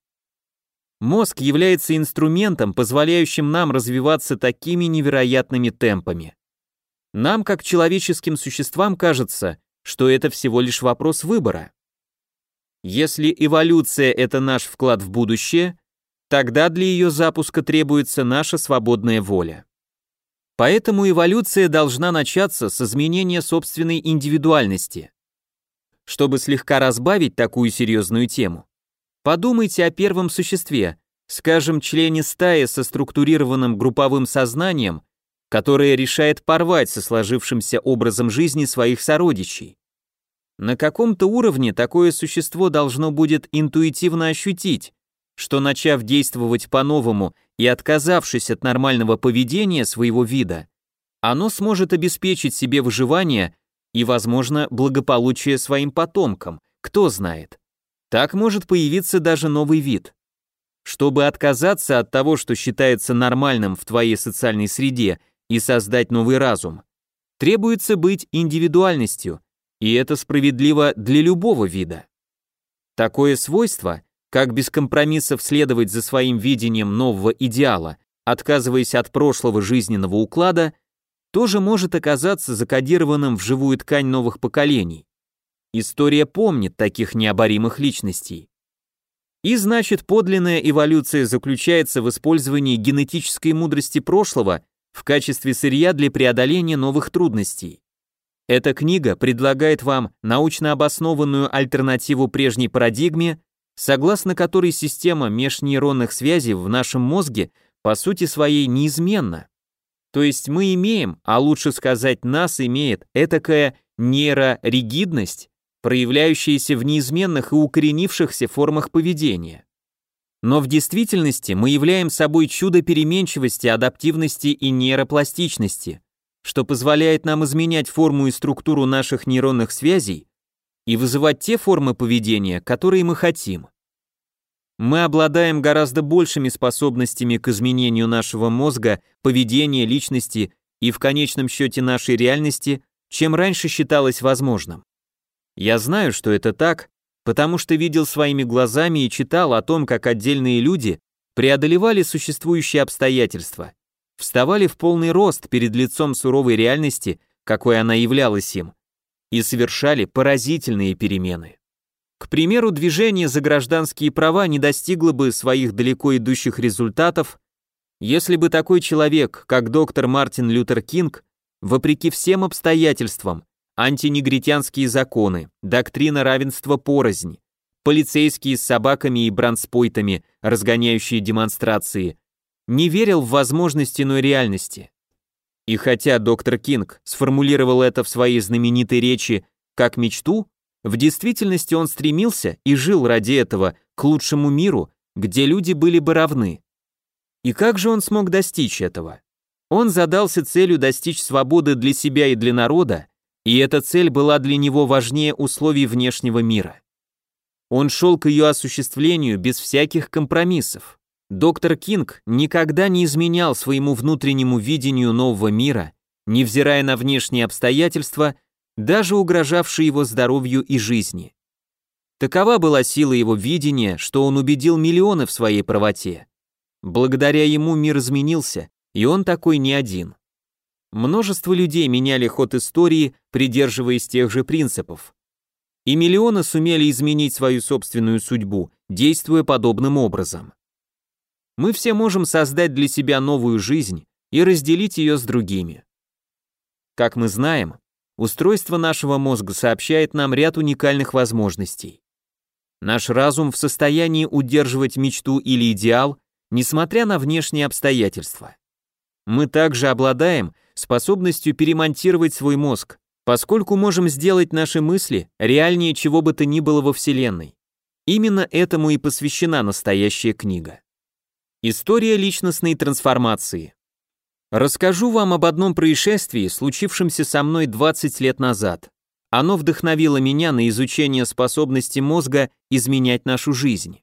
A: Мозг является инструментом, позволяющим нам развиваться такими невероятными темпами. Нам, как человеческим существам, кажется, что это всего лишь вопрос выбора. Если эволюция – это наш вклад в будущее, Тогда для ее запуска требуется наша свободная воля. Поэтому эволюция должна начаться с изменения собственной индивидуальности. Чтобы слегка разбавить такую серьезную тему, подумайте о первом существе, скажем, члене стаи со структурированным групповым сознанием, которое решает порвать со сложившимся образом жизни своих сородичей. На каком-то уровне такое существо должно будет интуитивно ощутить, что начав действовать по-новому и отказавшись от нормального поведения своего вида, оно сможет обеспечить себе выживание и, возможно, благополучие своим потомкам, кто знает. Так может появиться даже новый вид. Чтобы отказаться от того, что считается нормальным в твоей социальной среде, и создать новый разум, требуется быть индивидуальностью, и это справедливо для любого вида. Такое свойство как без компромиссов следовать за своим видением нового идеала, отказываясь от прошлого жизненного уклада, тоже может оказаться закодированным в живую ткань новых поколений. История помнит таких необоримых личностей. И значит, подлинная эволюция заключается в использовании генетической мудрости прошлого в качестве сырья для преодоления новых трудностей. Эта книга предлагает вам научно обоснованную альтернативу прежней парадигме, согласно которой система межнейронных связей в нашем мозге по сути своей неизменна. То есть мы имеем, а лучше сказать, нас имеет этакая нейроригидность, проявляющаяся в неизменных и укоренившихся формах поведения. Но в действительности мы являем собой чудо переменчивости, адаптивности и нейропластичности, что позволяет нам изменять форму и структуру наших нейронных связей и вызывать те формы поведения, которые мы хотим. Мы обладаем гораздо большими способностями к изменению нашего мозга, поведения, личности и в конечном счете нашей реальности, чем раньше считалось возможным. Я знаю, что это так, потому что видел своими глазами и читал о том, как отдельные люди преодолевали существующие обстоятельства, вставали в полный рост перед лицом суровой реальности, какой она являлась им, и совершали поразительные перемены. К примеру, движение за гражданские права не достигло бы своих далеко идущих результатов, если бы такой человек, как доктор Мартин Лютер Кинг, вопреки всем обстоятельствам, антинегритянские законы, доктрина равенства порознь, полицейские с собаками и бранспойтами, разгоняющие демонстрации, не верил в возможность иной реальности. И хотя доктор Кинг сформулировал это в своей знаменитой речи как мечту, в действительности он стремился и жил ради этого к лучшему миру, где люди были бы равны. И как же он смог достичь этого? Он задался целью достичь свободы для себя и для народа, и эта цель была для него важнее условий внешнего мира. Он шел к ее осуществлению без всяких компромиссов. Доктор Кинг никогда не изменял своему внутреннему видению нового мира, невзирая на внешние обстоятельства, даже угрожавшие его здоровью и жизни. Такова была сила его видения, что он убедил миллионы в своей правоте. Благодаря ему мир изменился, и он такой не один. Множество людей меняли ход истории, придерживаясь тех же принципов. И миллионы сумели изменить свою собственную судьбу, действуя подобным образом мы все можем создать для себя новую жизнь и разделить ее с другими. Как мы знаем, устройство нашего мозга сообщает нам ряд уникальных возможностей. Наш разум в состоянии удерживать мечту или идеал, несмотря на внешние обстоятельства. Мы также обладаем способностью перемонтировать свой мозг, поскольку можем сделать наши мысли реальнее чего бы то ни было во Вселенной. Именно этому и посвящена настоящая книга. История личностной трансформации. Расскажу вам об одном происшествии, случившемся со мной 20 лет назад. Оно вдохновило меня на изучение способности мозга изменять нашу жизнь.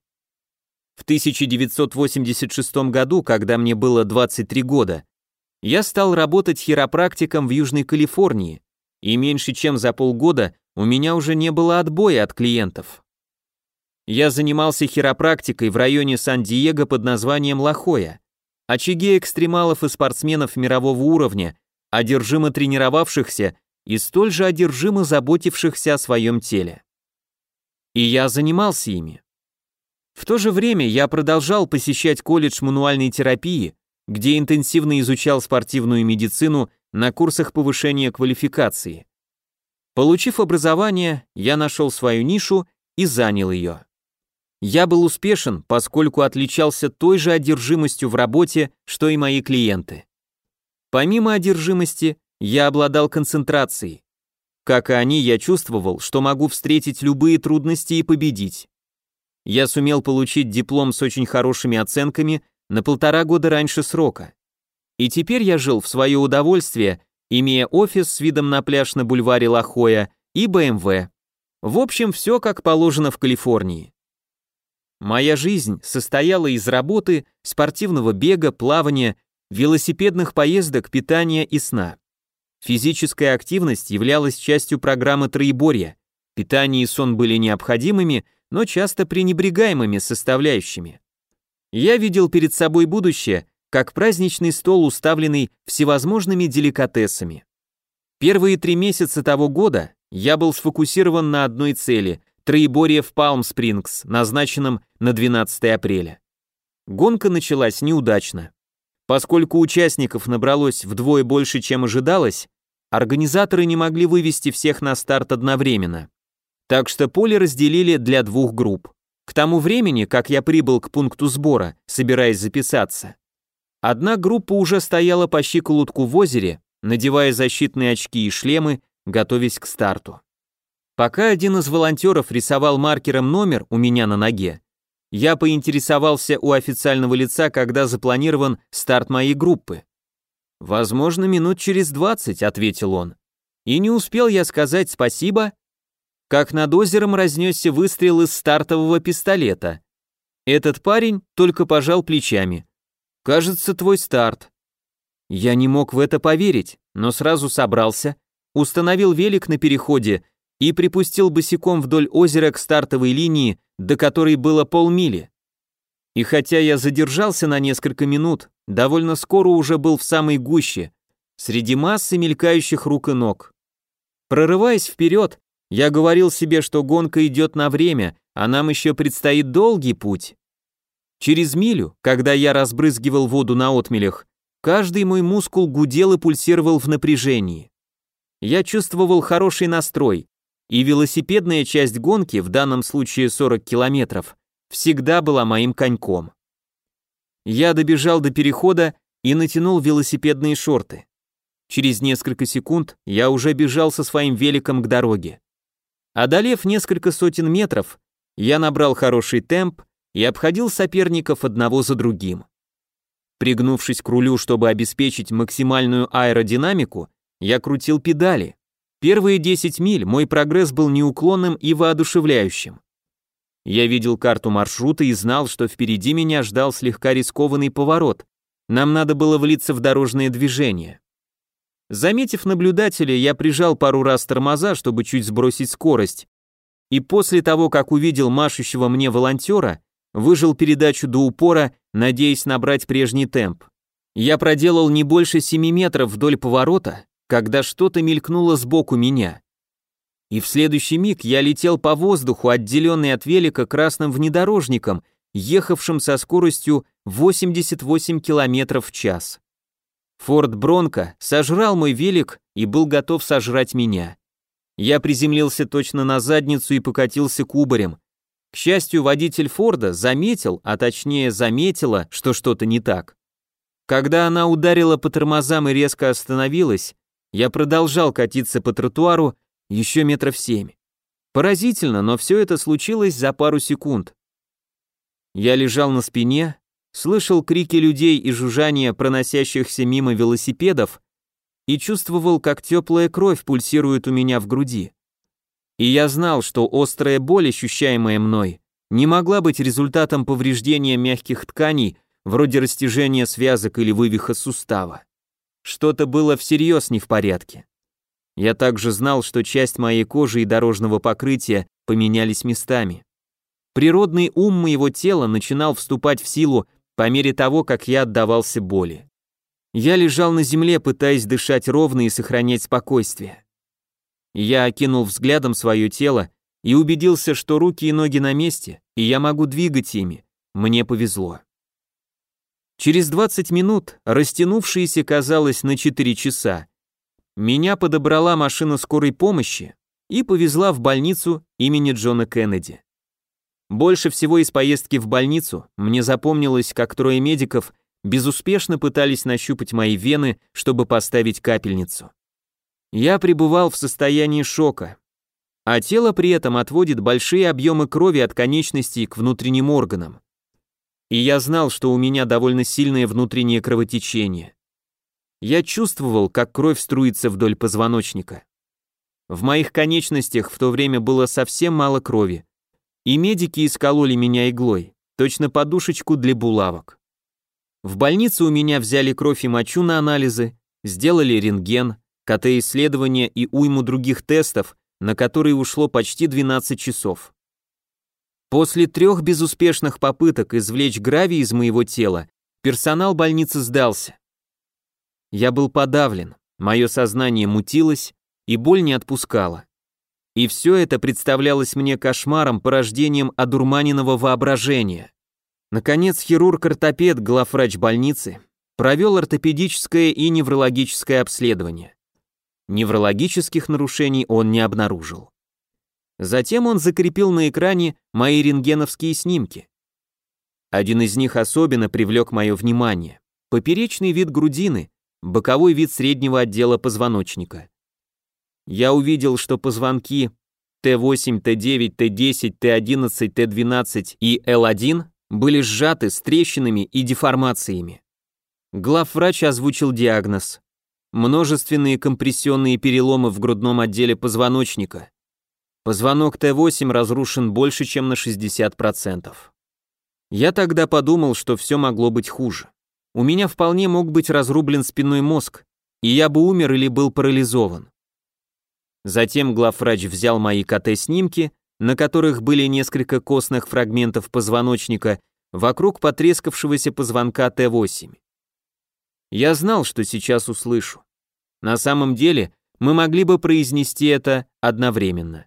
A: В 1986 году, когда мне было 23 года, я стал работать хиропрактиком в Южной Калифорнии, и меньше чем за полгода у меня уже не было отбоя от клиентов. Я занимался хиропрактикой в районе Сан-Диего под названием Лахоя. Очаги экстремалов и спортсменов мирового уровня, одержимо тренировавшихся и столь же одержимо заботившихся о своем теле. И я занимался ими. В то же время я продолжал посещать колледж мануальной терапии, где интенсивно изучал спортивную медицину на курсах повышения квалификации. Получив образование, я нашел свою нишу и занял ее. Я был успешен, поскольку отличался той же одержимостью в работе, что и мои клиенты. Помимо одержимости, я обладал концентрацией. Как и они, я чувствовал, что могу встретить любые трудности и победить. Я сумел получить диплом с очень хорошими оценками на полтора года раньше срока. И теперь я жил в свое удовольствие, имея офис с видом на пляж на бульваре Лахоя и БМВ. Эм в общем, все как положено в Калифорнии. Моя жизнь состояла из работы, спортивного бега, плавания, велосипедных поездок, питания и сна. Физическая активность являлась частью программы троеборья. Питание и сон были необходимыми, но часто пренебрегаемыми составляющими. Я видел перед собой будущее, как праздничный стол, уставленный всевозможными деликатесами. Первые три месяца того года я был сфокусирован на одной цели – Троеборье в Палм-Спрингс, назначенном на 12 апреля. Гонка началась неудачно. Поскольку участников набралось вдвое больше, чем ожидалось, организаторы не могли вывести всех на старт одновременно. Так что поле разделили для двух групп. К тому времени, как я прибыл к пункту сбора, собираясь записаться, одна группа уже стояла по щиколотку в озере, надевая защитные очки и шлемы, готовясь к старту. Пока один из волонтеров рисовал маркером номер у меня на ноге, я поинтересовался у официального лица, когда запланирован старт моей группы. «Возможно, минут через двадцать», — ответил он. И не успел я сказать спасибо, как над озером разнесся выстрел из стартового пистолета. Этот парень только пожал плечами. «Кажется, твой старт». Я не мог в это поверить, но сразу собрался, установил велик на переходе и припустил босиком вдоль озера к стартовой линии, до которой было полмили. И хотя я задержался на несколько минут, довольно скоро уже был в самой гуще, среди массы мелькающих рук и ног. Прорываясь вперед, я говорил себе, что гонка идет на время, а нам еще предстоит долгий путь. Через милю, когда я разбрызгивал воду на отмелях, каждый мой мускул гудел и пульсировал в напряжении. Я чувствовал хороший настрой, и велосипедная часть гонки, в данном случае 40 километров, всегда была моим коньком. Я добежал до перехода и натянул велосипедные шорты. Через несколько секунд я уже бежал со своим великом к дороге. Одолев несколько сотен метров, я набрал хороший темп и обходил соперников одного за другим. Пригнувшись к рулю, чтобы обеспечить максимальную аэродинамику, я крутил педали. Первые 10 миль мой прогресс был неуклонным и воодушевляющим. Я видел карту маршрута и знал, что впереди меня ждал слегка рискованный поворот. Нам надо было влиться в дорожное движение. Заметив наблюдателя, я прижал пару раз тормоза, чтобы чуть сбросить скорость. И после того, как увидел машущего мне волонтера, выжил передачу до упора, надеясь набрать прежний темп. Я проделал не больше 7 метров вдоль поворота, когда что-то мелькнуло сбоку меня. И в следующий миг я летел по воздуху, отделенный от велика красным внедорожником, ехавшим со скоростью 88 км в час. Форд Бронко сожрал мой велик и был готов сожрать меня. Я приземлился точно на задницу и покатился кубарем. К счастью, водитель Форда заметил, а точнее заметила, что что-то не так. Когда она ударила по тормозам и резко остановилась, я продолжал катиться по тротуару еще метров семь. Поразительно, но все это случилось за пару секунд. Я лежал на спине, слышал крики людей и жужжание проносящихся мимо велосипедов и чувствовал, как теплая кровь пульсирует у меня в груди. И я знал, что острая боль, ощущаемая мной, не могла быть результатом повреждения мягких тканей, вроде растяжения связок или вывиха сустава. Что-то было всерьез не в порядке. Я также знал, что часть моей кожи и дорожного покрытия поменялись местами. Природный ум моего тела начинал вступать в силу по мере того, как я отдавался боли. Я лежал на земле, пытаясь дышать ровно и сохранять спокойствие. Я окинул взглядом свое тело и убедился, что руки и ноги на месте, и я могу двигать ими. Мне повезло. Через 20 минут, растянувшиеся, казалось, на 4 часа, меня подобрала машина скорой помощи и повезла в больницу имени Джона Кеннеди. Больше всего из поездки в больницу мне запомнилось, как трое медиков безуспешно пытались нащупать мои вены, чтобы поставить капельницу. Я пребывал в состоянии шока, а тело при этом отводит большие объемы крови от конечностей к внутренним органам и я знал, что у меня довольно сильное внутреннее кровотечение. Я чувствовал, как кровь струится вдоль позвоночника. В моих конечностях в то время было совсем мало крови, и медики искололи меня иглой, точно подушечку для булавок. В больнице у меня взяли кровь и мочу на анализы, сделали рентген, КТ-исследования и уйму других тестов, на которые ушло почти 12 часов. После трех безуспешных попыток извлечь гравий из моего тела, персонал больницы сдался. Я был подавлен, мое сознание мутилось и боль не отпускала. И все это представлялось мне кошмаром, порождением одурманенного воображения. Наконец, хирург-ортопед, главврач больницы, провел ортопедическое и неврологическое обследование. Неврологических нарушений он не обнаружил. Затем он закрепил на экране мои рентгеновские снимки. Один из них особенно привлек мое внимание. Поперечный вид грудины, боковой вид среднего отдела позвоночника. Я увидел, что позвонки Т8, Т9, Т10, Т11, Т12 и Л1 были сжаты с трещинами и деформациями. Главврач озвучил диагноз. Множественные компрессионные переломы в грудном отделе позвоночника, Позвонок Т8 разрушен больше, чем на 60%. Я тогда подумал, что все могло быть хуже. У меня вполне мог быть разрублен спинной мозг, и я бы умер или был парализован. Затем главврач взял мои КТ-снимки, на которых были несколько костных фрагментов позвоночника вокруг потрескавшегося позвонка Т8. Я знал, что сейчас услышу. На самом деле, мы могли бы произнести это одновременно.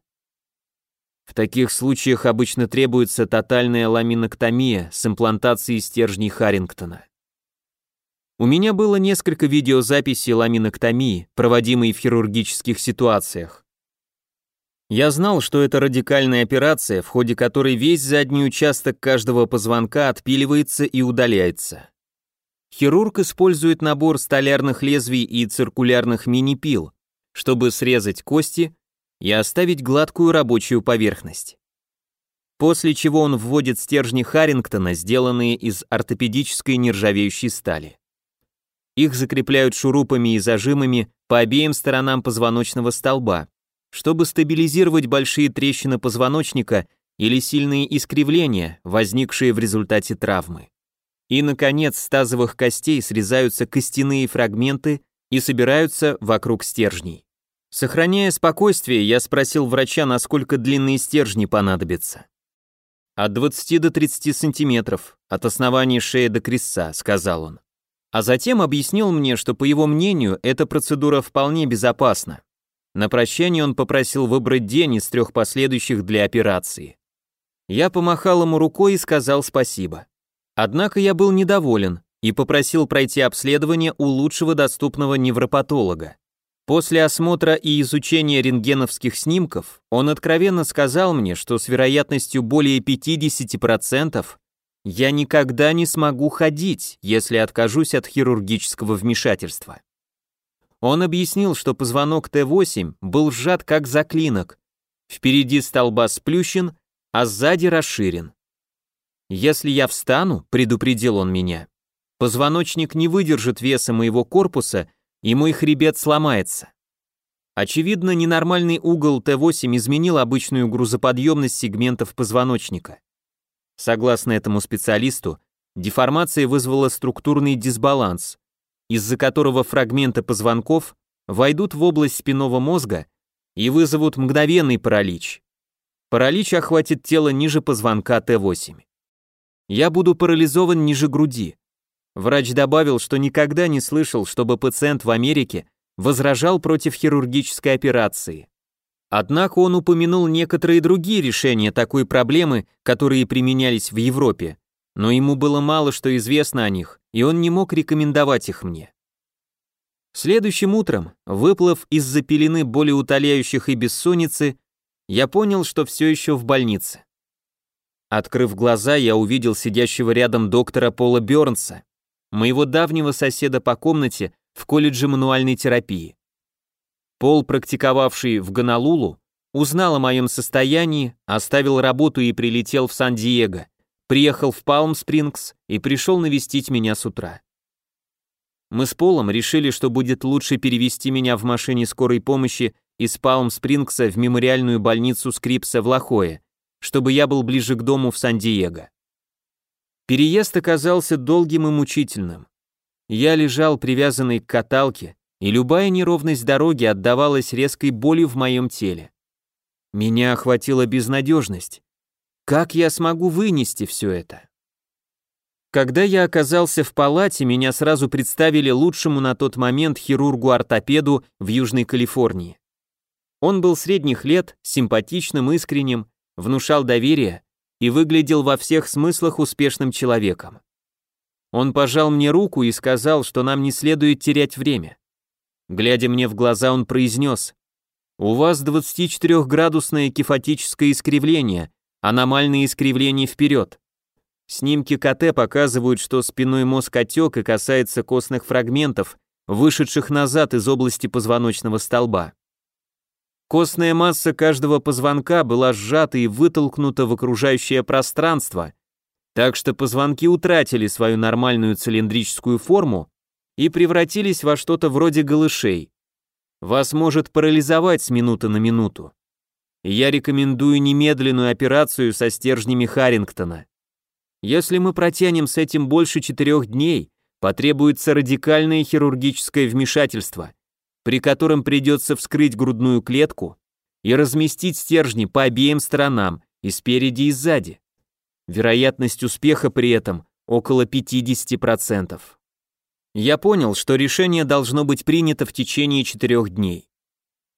A: В таких случаях обычно требуется тотальная ламиноктомия с имплантацией стержней Харрингтона. У меня было несколько видеозаписей ламиноктомии, проводимой в хирургических ситуациях. Я знал, что это радикальная операция, в ходе которой весь задний участок каждого позвонка отпиливается и удаляется. Хирург использует набор столярных лезвий и циркулярных мини-пил, чтобы срезать кости и оставить гладкую рабочую поверхность. После чего он вводит стержни Харрингтона, сделанные из ортопедической нержавеющей стали. Их закрепляют шурупами и зажимами по обеим сторонам позвоночного столба, чтобы стабилизировать большие трещины позвоночника или сильные искривления, возникшие в результате травмы. И, наконец, с тазовых костей срезаются костяные фрагменты и собираются вокруг стержней. Сохраняя спокойствие, я спросил врача, насколько длинные стержни понадобятся. «От 20 до 30 сантиметров, от основания шеи до крестца», — сказал он. А затем объяснил мне, что, по его мнению, эта процедура вполне безопасна. На прощание он попросил выбрать день из трех последующих для операции. Я помахал ему рукой и сказал спасибо. Однако я был недоволен и попросил пройти обследование у лучшего доступного невропатолога. После осмотра и изучения рентгеновских снимков он откровенно сказал мне, что с вероятностью более 50% я никогда не смогу ходить, если откажусь от хирургического вмешательства. Он объяснил, что позвонок Т8 был сжат как заклинок, впереди столба сплющен, а сзади расширен. «Если я встану», — предупредил он меня, — «позвоночник не выдержит веса моего корпуса и мой хребет сломается. Очевидно, ненормальный угол Т8 изменил обычную грузоподъемность сегментов позвоночника. Согласно этому специалисту, деформация вызвала структурный дисбаланс, из-за которого фрагменты позвонков войдут в область спинного мозга и вызовут мгновенный паралич. Паралич охватит тело ниже позвонка Т8. Я буду парализован ниже груди, Врач добавил, что никогда не слышал, чтобы пациент в Америке возражал против хирургической операции. Однако он упомянул некоторые другие решения такой проблемы, которые применялись в Европе, но ему было мало что известно о них, и он не мог рекомендовать их мне. Следующим утром, выплыв из-за пелены боли утоляющих и бессонницы, я понял, что все еще в больнице. Открыв глаза, я увидел сидящего рядом доктора Пола Бёрнса моего давнего соседа по комнате в колледже мануальной терапии. Пол, практиковавший в Гонолулу, узнал о моем состоянии, оставил работу и прилетел в Сан-Диего, приехал в Палм-Спрингс и пришел навестить меня с утра. Мы с Полом решили, что будет лучше перевести меня в машине скорой помощи из Палм-Спрингса в мемориальную больницу Скрипса в Лохое, чтобы я был ближе к дому в Сан-Диего. Переезд оказался долгим и мучительным. Я лежал привязанный к каталке, и любая неровность дороги отдавалась резкой болью в моем теле. Меня охватила безнадежность. Как я смогу вынести все это? Когда я оказался в палате, меня сразу представили лучшему на тот момент хирургу-ортопеду в Южной Калифорнии. Он был средних лет, симпатичным, искренним, внушал доверие и выглядел во всех смыслах успешным человеком. Он пожал мне руку и сказал, что нам не следует терять время. Глядя мне в глаза, он произнес, «У вас 24-градусное кефатическое искривление, аномальные искривления вперед. Снимки КТ показывают, что спиной мозг отек и касается костных фрагментов, вышедших назад из области позвоночного столба. Костная масса каждого позвонка была сжата и вытолкнута в окружающее пространство, так что позвонки утратили свою нормальную цилиндрическую форму и превратились во что-то вроде голышей. Вас может парализовать с минуты на минуту. Я рекомендую немедленную операцию со стержнями Харрингтона. Если мы протянем с этим больше четырех дней, потребуется радикальное хирургическое вмешательство при котором придется вскрыть грудную клетку и разместить стержни по обеим сторонам, и спереди, и сзади. Вероятность успеха при этом около 50%. Я понял, что решение должно быть принято в течение четырех дней.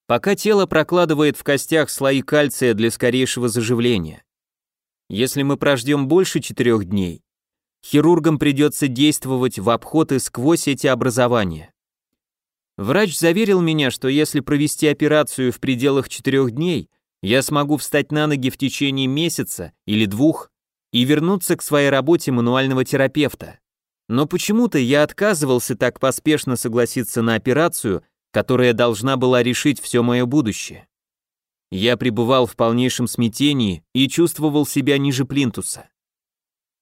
A: Пока тело прокладывает в костях слои кальция для скорейшего заживления. Если мы прождем больше четырех дней, хирургам придется действовать в обход и сквозь эти образования. Врач заверил меня, что если провести операцию в пределах четырех дней, я смогу встать на ноги в течение месяца или двух и вернуться к своей работе мануального терапевта. Но почему-то я отказывался так поспешно согласиться на операцию, которая должна была решить все мое будущее. Я пребывал в полнейшем смятении и чувствовал себя ниже плинтуса.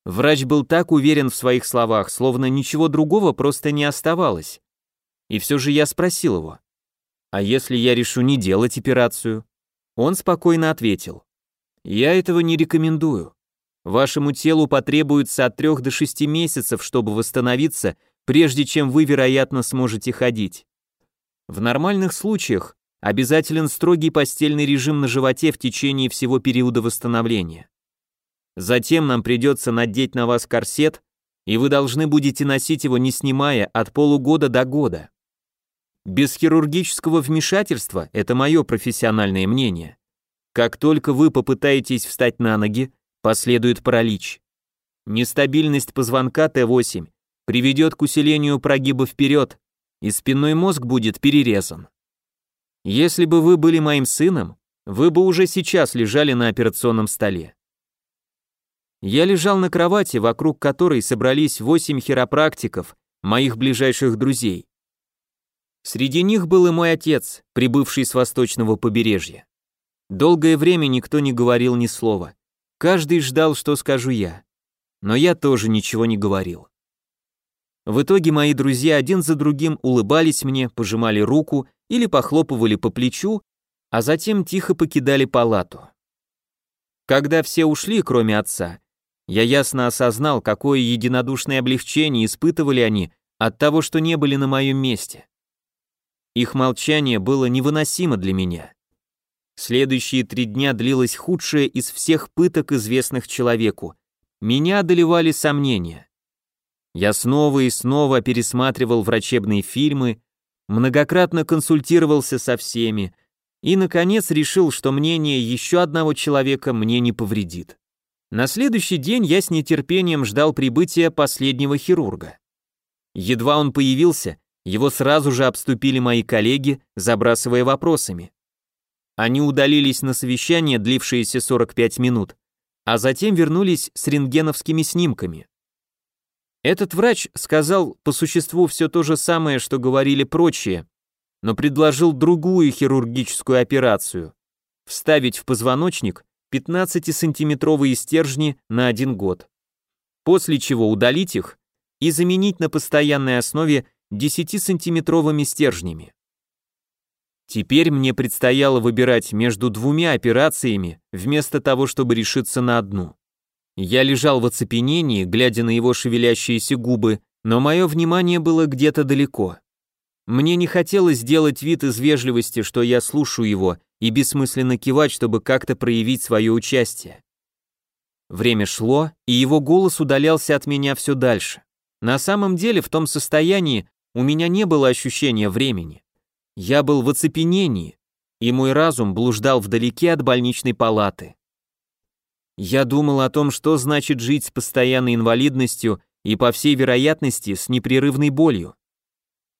A: Врач был так уверен в своих словах, словно ничего другого просто не оставалось. И все же я спросил его, «А если я решу не делать операцию?» Он спокойно ответил, «Я этого не рекомендую. Вашему телу потребуется от 3 до 6 месяцев, чтобы восстановиться, прежде чем вы, вероятно, сможете ходить. В нормальных случаях обязателен строгий постельный режим на животе в течение всего периода восстановления. Затем нам придется надеть на вас корсет, и вы должны будете носить его, не снимая, от полугода до года. Без хирургического вмешательства, это мое профессиональное мнение, как только вы попытаетесь встать на ноги, последует паралич. Нестабильность позвонка Т8 приведет к усилению прогиба вперед, и спинной мозг будет перерезан. Если бы вы были моим сыном, вы бы уже сейчас лежали на операционном столе. Я лежал на кровати, вокруг которой собрались восемь хиропрактиков, моих ближайших друзей. Среди них был и мой отец, прибывший с восточного побережья. Долгое время никто не говорил ни слова. Каждый ждал, что скажу я. Но я тоже ничего не говорил. В итоге мои друзья один за другим улыбались мне, пожимали руку или похлопывали по плечу, а затем тихо покидали палату. Когда все ушли, кроме отца, я ясно осознал, какое единодушное облегчение испытывали они от того, что не были на моем месте. Их молчание было невыносимо для меня. Следующие три дня длилась худшая из всех пыток, известных человеку. Меня одолевали сомнения. Я снова и снова пересматривал врачебные фильмы, многократно консультировался со всеми и, наконец, решил, что мнение еще одного человека мне не повредит. На следующий день я с нетерпением ждал прибытия последнего хирурга. Едва он появился, его сразу же обступили мои коллеги, забрасывая вопросами. Они удалились на совещание, длившееся 45 минут, а затем вернулись с рентгеновскими снимками. Этот врач сказал по существу все то же самое, что говорили прочие, но предложил другую хирургическую операцию – вставить в позвоночник 15-сантиметровые стержни на один год, после чего удалить их и заменить на постоянной основе 10-сантиметровыми стержнями. Теперь мне предстояло выбирать между двумя операциями, вместо того, чтобы решиться на одну. Я лежал в оцепенении, глядя на его шевелящиеся губы, но мое внимание было где-то далеко. Мне не хотелось сделать вид из вежливости, что я слушаю его, и бессмысленно кивать, чтобы как-то проявить свое участие. Время шло, и его голос удалялся от меня все дальше. На самом деле, в том состоянии, у меня не было ощущения времени. Я был в оцепенении, и мой разум блуждал вдалеке от больничной палаты. Я думал о том, что значит жить с постоянной инвалидностью и, по всей вероятности, с непрерывной болью.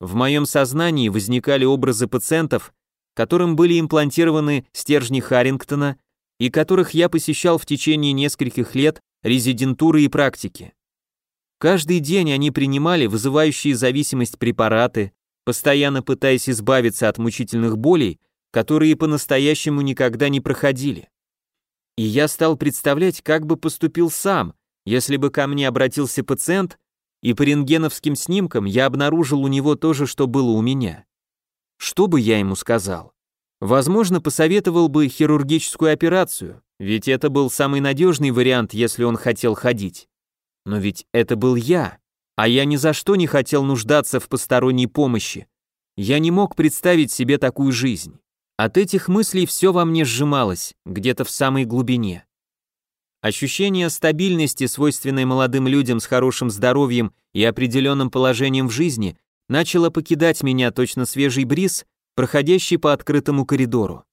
A: В моем сознании возникали образы пациентов, которым были имплантированы стержни Харрингтона и которых я посещал в течение нескольких лет резидентуры и практики. Каждый день они принимали вызывающие зависимость препараты, постоянно пытаясь избавиться от мучительных болей, которые по-настоящему никогда не проходили. И я стал представлять, как бы поступил сам, если бы ко мне обратился пациент, и по рентгеновским снимкам я обнаружил у него то же, что было у меня. Что бы я ему сказал? Возможно, посоветовал бы хирургическую операцию, ведь это был самый надежный вариант, если он хотел ходить. Но ведь это был я, а я ни за что не хотел нуждаться в посторонней помощи. Я не мог представить себе такую жизнь. От этих мыслей все во мне сжималось, где-то в самой глубине. Ощущение стабильности, свойственное молодым людям с хорошим здоровьем и определенным положением в жизни, начало покидать меня точно свежий бриз, проходящий по открытому коридору.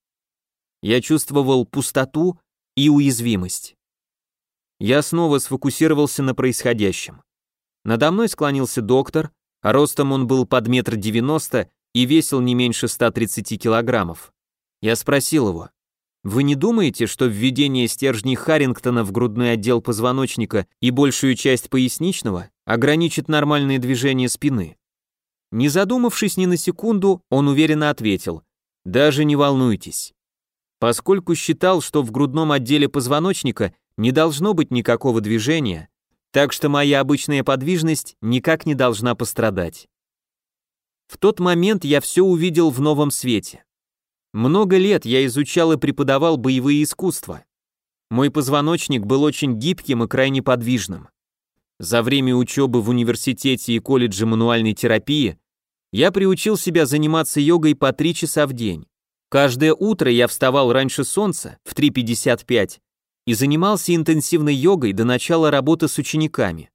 A: Я чувствовал пустоту и уязвимость я снова сфокусировался на происходящем. Надо мной склонился доктор, а ростом он был под метр девяносто и весил не меньше 130 килограммов. Я спросил его, «Вы не думаете, что введение стержней Харрингтона в грудной отдел позвоночника и большую часть поясничного ограничит нормальные движения спины?» Не задумавшись ни на секунду, он уверенно ответил, «Даже не волнуйтесь». Поскольку считал, что в грудном отделе позвоночника – не должно быть никакого движения, так что моя обычная подвижность никак не должна пострадать. В тот момент я все увидел в новом свете. Много лет я изучал и преподавал боевые искусства. Мой позвоночник был очень гибким и крайне подвижным. За время учебы в университете и колледже мануальной терапии я приучил себя заниматься йогой по 3 часа в день. Каждое утро я вставал раньше солнца, в 3.55, и занимался интенсивной йогой до начала работы с учениками.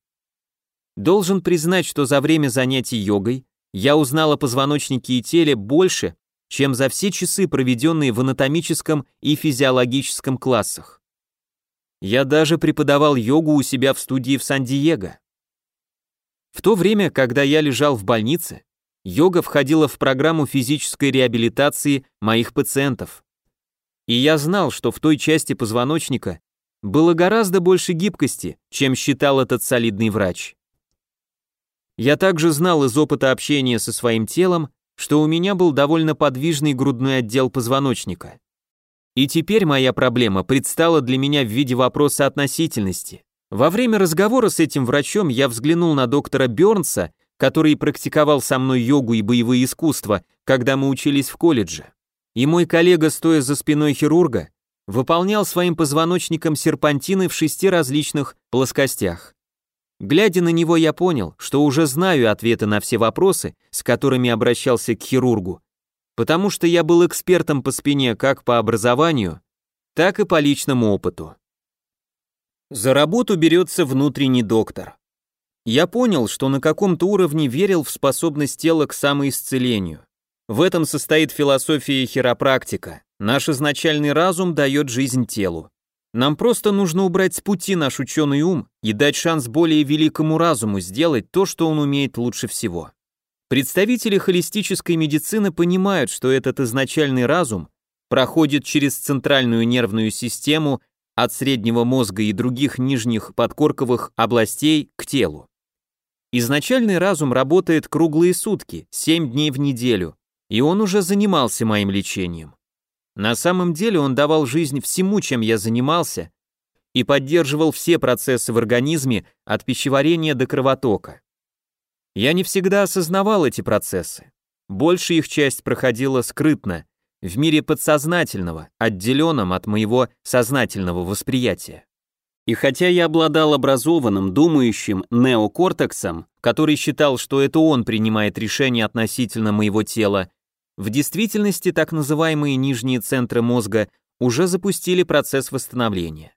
A: Должен признать, что за время занятий йогой я узнал о позвоночнике и теле больше, чем за все часы, проведенные в анатомическом и физиологическом классах. Я даже преподавал йогу у себя в студии в Сан-Диего. В то время, когда я лежал в больнице, йога входила в программу физической реабилитации моих пациентов. И я знал, что в той части позвоночника было гораздо больше гибкости, чем считал этот солидный врач. Я также знал из опыта общения со своим телом, что у меня был довольно подвижный грудной отдел позвоночника. И теперь моя проблема предстала для меня в виде вопроса относительности. Во время разговора с этим врачом я взглянул на доктора Бёрнса, который практиковал со мной йогу и боевые искусства, когда мы учились в колледже и мой коллега, стоя за спиной хирурга, выполнял своим позвоночником серпантины в шести различных плоскостях. Глядя на него, я понял, что уже знаю ответы на все вопросы, с которыми обращался к хирургу, потому что я был экспертом по спине как по образованию, так и по личному опыту. За работу берется внутренний доктор. Я понял, что на каком-то уровне верил в способность тела к самоисцелению. В этом состоит философия хиропрактика. Наш изначальный разум дает жизнь телу. Нам просто нужно убрать с пути наш ученый ум и дать шанс более великому разуму сделать то, что он умеет лучше всего. Представители холистической медицины понимают, что этот изначальный разум проходит через центральную нервную систему от среднего мозга и других нижних подкорковых областей к телу. Изначальный разум работает круглые сутки, 7 дней в неделю, и он уже занимался моим лечением. На самом деле он давал жизнь всему, чем я занимался, и поддерживал все процессы в организме от пищеварения до кровотока. Я не всегда осознавал эти процессы. Большая их часть проходила скрытно, в мире подсознательного, отделенном от моего сознательного восприятия. И хотя я обладал образованным, думающим неокортексом, который считал, что это он принимает решения относительно моего тела, в действительности так называемые нижние центры мозга уже запустили процесс восстановления.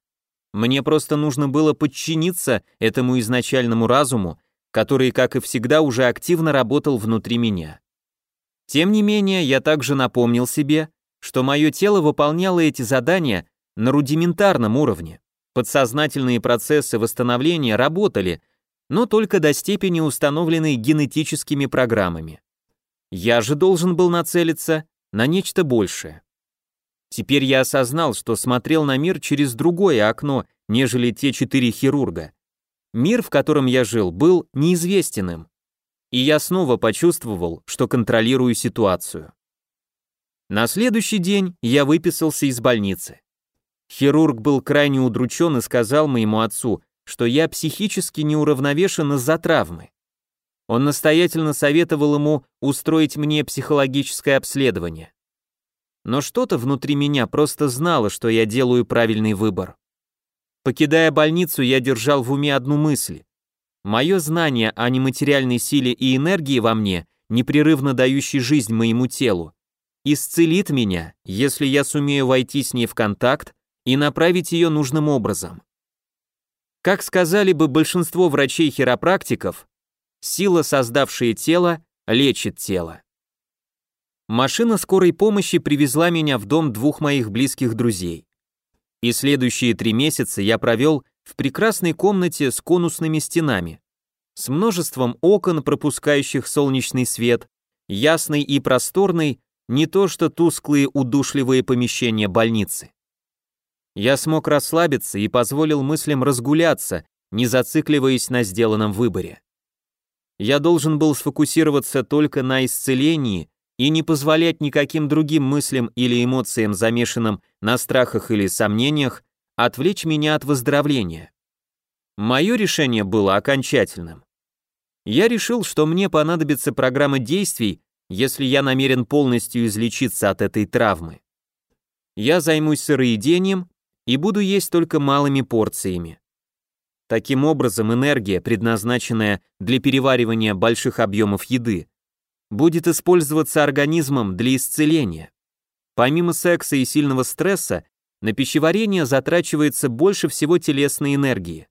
A: Мне просто нужно было подчиниться этому изначальному разуму, который, как и всегда, уже активно работал внутри меня. Тем не менее, я также напомнил себе, что мое тело выполняло эти задания на рудиментарном уровне. Подсознательные процессы восстановления работали, но только до степени, установленной генетическими программами. Я же должен был нацелиться на нечто большее. Теперь я осознал, что смотрел на мир через другое окно, нежели те четыре хирурга. Мир, в котором я жил, был неизвестным. И я снова почувствовал, что контролирую ситуацию. На следующий день я выписался из больницы. Хирург был крайне удручен и сказал моему отцу, что я психически неуравновешен из-за травмы. Он настоятельно советовал ему устроить мне психологическое обследование. Но что-то внутри меня просто знало, что я делаю правильный выбор. Покидая больницу, я держал в уме одну мысль. Мое знание о нематериальной силе и энергии во мне, непрерывно дающей жизнь моему телу, исцелит меня, если я сумею войти с ней в контакт и направить ее нужным образом. Как сказали бы большинство врачей-хиропрактиков, Сила, создавшая тело, лечит тело. Машина скорой помощи привезла меня в дом двух моих близких друзей. И следующие три месяца я провел в прекрасной комнате с конусными стенами, с множеством окон, пропускающих солнечный свет, ясной и просторной, не то что тусклые удушливые помещения больницы. Я смог расслабиться и позволил мыслям разгуляться, не зацикливаясь на сделанном выборе я должен был сфокусироваться только на исцелении и не позволять никаким другим мыслям или эмоциям, замешанным на страхах или сомнениях, отвлечь меня от выздоровления. Мое решение было окончательным. Я решил, что мне понадобится программа действий, если я намерен полностью излечиться от этой травмы. Я займусь сыроедением и буду есть только малыми порциями. Таким образом, энергия, предназначенная для переваривания больших объемов еды, будет использоваться организмом для исцеления. Помимо секса и сильного стресса, на пищеварение затрачивается больше всего телесной энергии.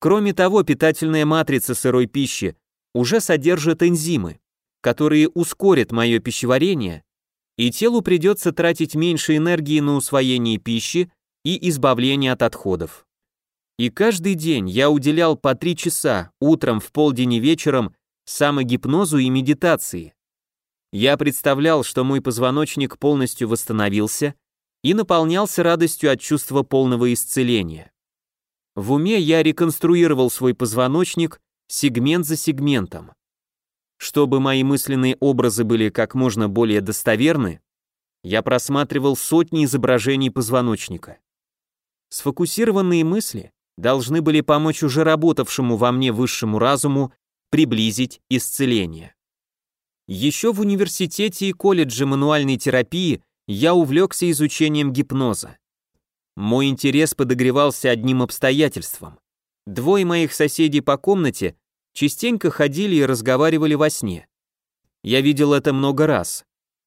A: Кроме того, питательная матрица сырой пищи уже содержит энзимы, которые ускорят мое пищеварение, и телу придется тратить меньше энергии на усвоение пищи и избавление от отходов. И каждый день я уделял по три часа, утром, в полдень и вечером, самогипнозу и медитации. Я представлял, что мой позвоночник полностью восстановился и наполнялся радостью от чувства полного исцеления. В уме я реконструировал свой позвоночник сегмент за сегментом. Чтобы мои мысленные образы были как можно более достоверны, я просматривал сотни изображений позвоночника. Сфокусированные мысли должны были помочь уже работавшему во мне высшему разуму приблизить исцеление. Еще в университете и колледже мануальной терапии я увлекся изучением гипноза. Мой интерес подогревался одним обстоятельством. Двое моих соседей по комнате частенько ходили и разговаривали во сне. Я видел это много раз.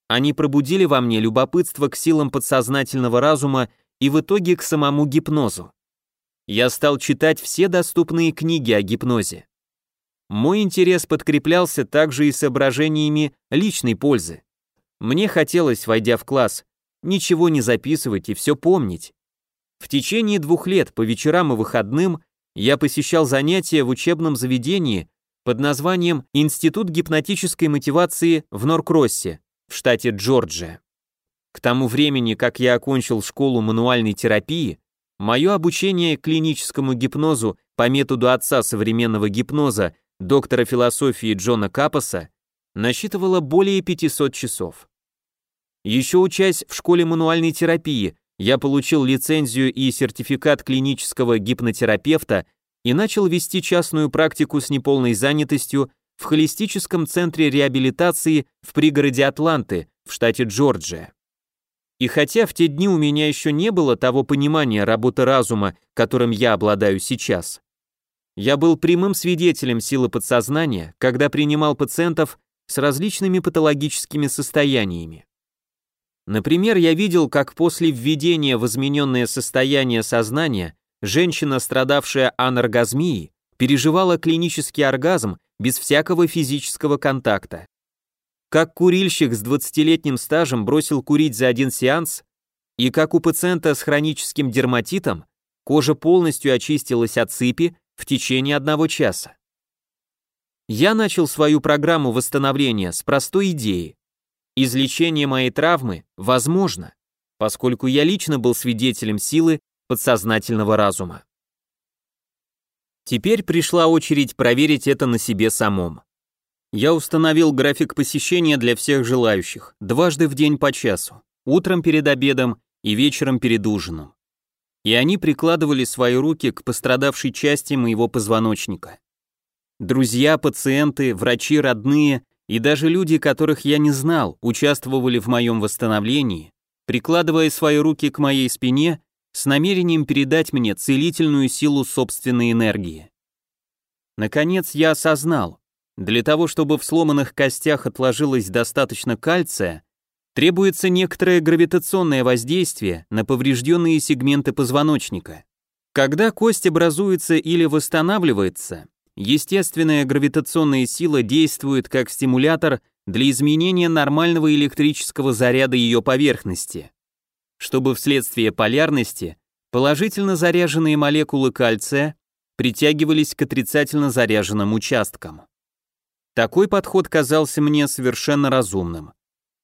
A: Они пробудили во мне любопытство к силам подсознательного разума и в итоге к самому гипнозу я стал читать все доступные книги о гипнозе. Мой интерес подкреплялся также и соображениями личной пользы. Мне хотелось, войдя в класс, ничего не записывать и все помнить. В течение двух лет по вечерам и выходным я посещал занятия в учебном заведении под названием «Институт гипнотической мотивации в Норкроссе» в штате Джорджия. К тому времени, как я окончил школу мануальной терапии, Мое обучение клиническому гипнозу по методу отца современного гипноза, доктора философии Джона Капаса, насчитывало более 500 часов. Еще учась в школе мануальной терапии, я получил лицензию и сертификат клинического гипнотерапевта и начал вести частную практику с неполной занятостью в холистическом центре реабилитации в пригороде Атланты в штате Джорджия. И хотя в те дни у меня еще не было того понимания работы разума, которым я обладаю сейчас, я был прямым свидетелем силы подсознания, когда принимал пациентов с различными патологическими состояниями. Например, я видел, как после введения в измененное состояние сознания женщина, страдавшая аноргазмией, переживала клинический оргазм без всякого физического контакта как курильщик с 20-летним стажем бросил курить за один сеанс, и как у пациента с хроническим дерматитом кожа полностью очистилась от сыпи в течение одного часа. Я начал свою программу восстановления с простой идеи. Излечение моей травмы возможно, поскольку я лично был свидетелем силы подсознательного разума. Теперь пришла очередь проверить это на себе самом. Я установил график посещения для всех желающих, дважды в день по часу, утром перед обедом и вечером перед ужином. И они прикладывали свои руки к пострадавшей части моего позвоночника. Друзья, пациенты, врачи, родные и даже люди, которых я не знал, участвовали в моем восстановлении, прикладывая свои руки к моей спине с намерением передать мне целительную силу собственной энергии. Наконец я осознал, для того, чтобы в сломанных костях отложилось достаточно кальция, требуется некоторое гравитационное воздействие на поврежденные сегменты позвоночника. Когда кость образуется или восстанавливается, естественная гравитационная сила действует как стимулятор для изменения нормального электрического заряда ее поверхности, чтобы вследствие полярности положительно заряженные молекулы кальция притягивались к отрицательно заряженным участкам. Такой подход казался мне совершенно разумным.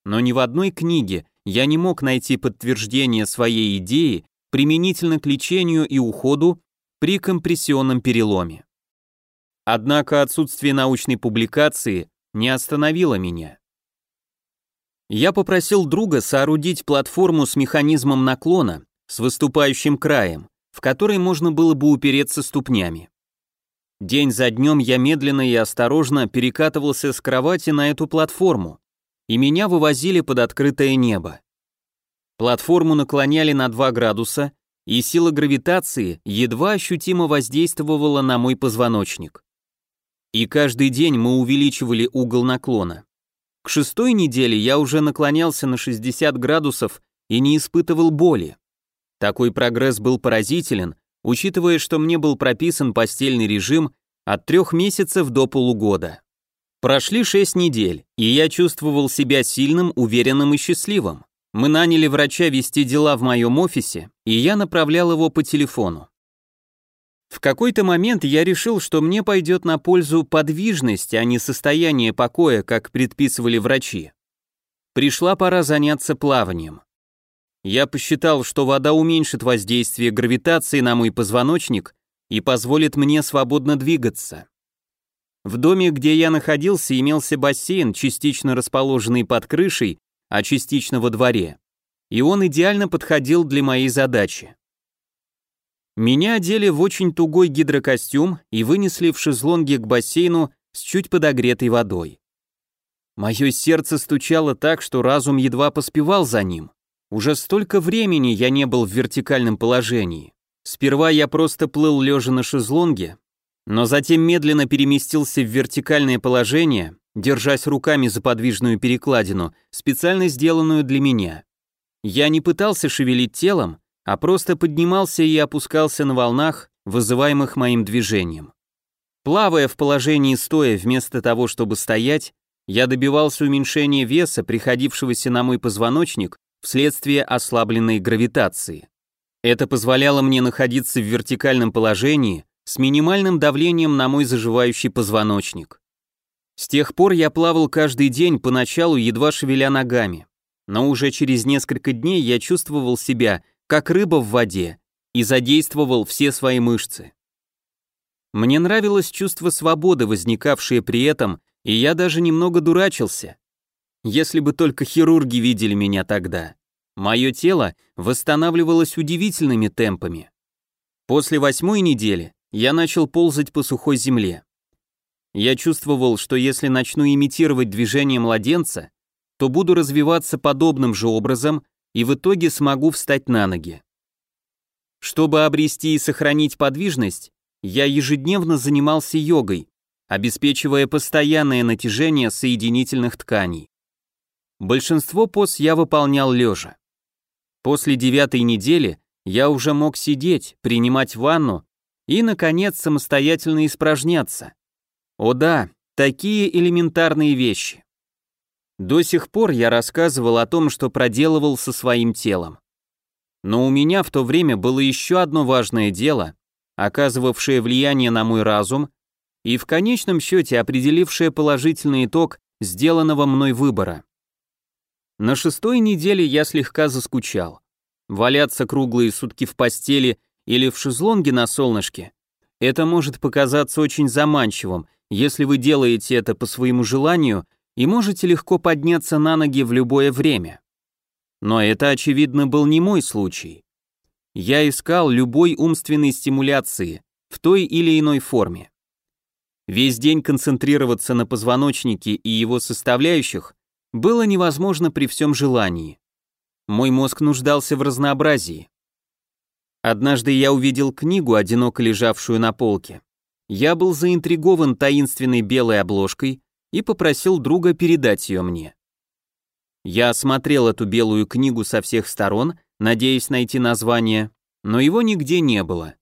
A: Но ни в одной книге я не мог найти подтверждение своей идеи применительно к лечению и уходу при компрессионном переломе. Однако отсутствие научной публикации не остановило меня. Я попросил друга соорудить платформу с механизмом наклона, с выступающим краем, в которой можно было бы упереться ступнями. День за днем я медленно и осторожно перекатывался с кровати на эту платформу, и меня вывозили под открытое небо. Платформу наклоняли на 2 градуса, и сила гравитации едва ощутимо воздействовала на мой позвоночник. И каждый день мы увеличивали угол наклона. К шестой неделе я уже наклонялся на 60 градусов и не испытывал боли. Такой прогресс был поразителен, учитывая, что мне был прописан постельный режим от трех месяцев до полугода. Прошли шесть недель, и я чувствовал себя сильным, уверенным и счастливым. Мы наняли врача вести дела в моем офисе, и я направлял его по телефону. В какой-то момент я решил, что мне пойдет на пользу подвижность, а не состояние покоя, как предписывали врачи. Пришла пора заняться плаванием. Я посчитал, что вода уменьшит воздействие гравитации на мой позвоночник и позволит мне свободно двигаться. В доме, где я находился, имелся бассейн, частично расположенный под крышей, а частично во дворе. И он идеально подходил для моей задачи. Меня одели в очень тугой гидрокостюм и вынесли в шезлонги к бассейну с чуть подогретой водой. Мое сердце стучало так, что разум едва поспевал за ним. Уже столько времени я не был в вертикальном положении. Сперва я просто плыл лежа на шезлонге, но затем медленно переместился в вертикальное положение, держась руками за подвижную перекладину, специально сделанную для меня. Я не пытался шевелить телом, а просто поднимался и опускался на волнах, вызываемых моим движением. Плавая в положении стоя вместо того, чтобы стоять, я добивался уменьшения веса, приходившегося на мой позвоночник, вследствие ослабленной гравитации. Это позволяло мне находиться в вертикальном положении с минимальным давлением на мой заживающий позвоночник. С тех пор я плавал каждый день, поначалу едва шевеля ногами, но уже через несколько дней я чувствовал себя как рыба в воде и задействовал все свои мышцы. Мне нравилось чувство свободы, возникавшее при этом, и я даже немного дурачился. Если бы только хирурги видели меня тогда. Мое тело восстанавливалось удивительными темпами. После восьмой недели я начал ползать по сухой земле. Я чувствовал, что если начну имитировать движение младенца, то буду развиваться подобным же образом и в итоге смогу встать на ноги. Чтобы обрести и сохранить подвижность, я ежедневно занимался йогой, обеспечивая постоянное натяжение соединительных тканей. Большинство поз я выполнял лежа. После девятой недели я уже мог сидеть, принимать ванну и, наконец, самостоятельно испражняться. О да, такие элементарные вещи. До сих пор я рассказывал о том, что проделывал со своим телом. Но у меня в то время было еще одно важное дело, оказывавшее влияние на мой разум и в конечном счете определившее положительный итог сделанного мной выбора. На шестой неделе я слегка заскучал. Валяться круглые сутки в постели или в шезлонге на солнышке – это может показаться очень заманчивым, если вы делаете это по своему желанию и можете легко подняться на ноги в любое время. Но это, очевидно, был не мой случай. Я искал любой умственной стимуляции в той или иной форме. Весь день концентрироваться на позвоночнике и его составляющих было невозможно при всем желании. Мой мозг нуждался в разнообразии. Однажды я увидел книгу, одиноко лежавшую на полке. Я был заинтригован таинственной белой обложкой и попросил друга передать ее мне. Я осмотрел эту белую книгу со всех сторон, надеясь найти название, но его нигде не было.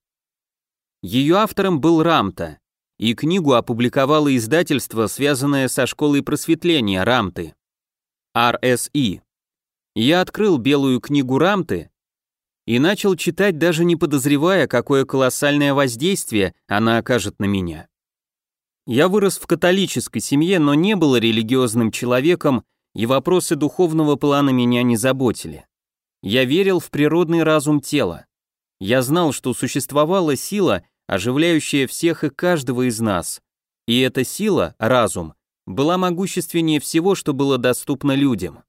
A: Ее автором был Рамта, и книгу опубликовало издательство, связанное со школой просветления Рамты. RSI. Я открыл белую книгу Рамты и начал читать, даже не подозревая, какое колоссальное воздействие она окажет на меня. Я вырос в католической семье, но не был религиозным человеком, и вопросы духовного плана меня не заботили. Я верил в природный разум тела. Я знал, что существовала сила, оживляющая всех и каждого из нас. И эта сила, разум, была могущественнее всего, что было доступно людям.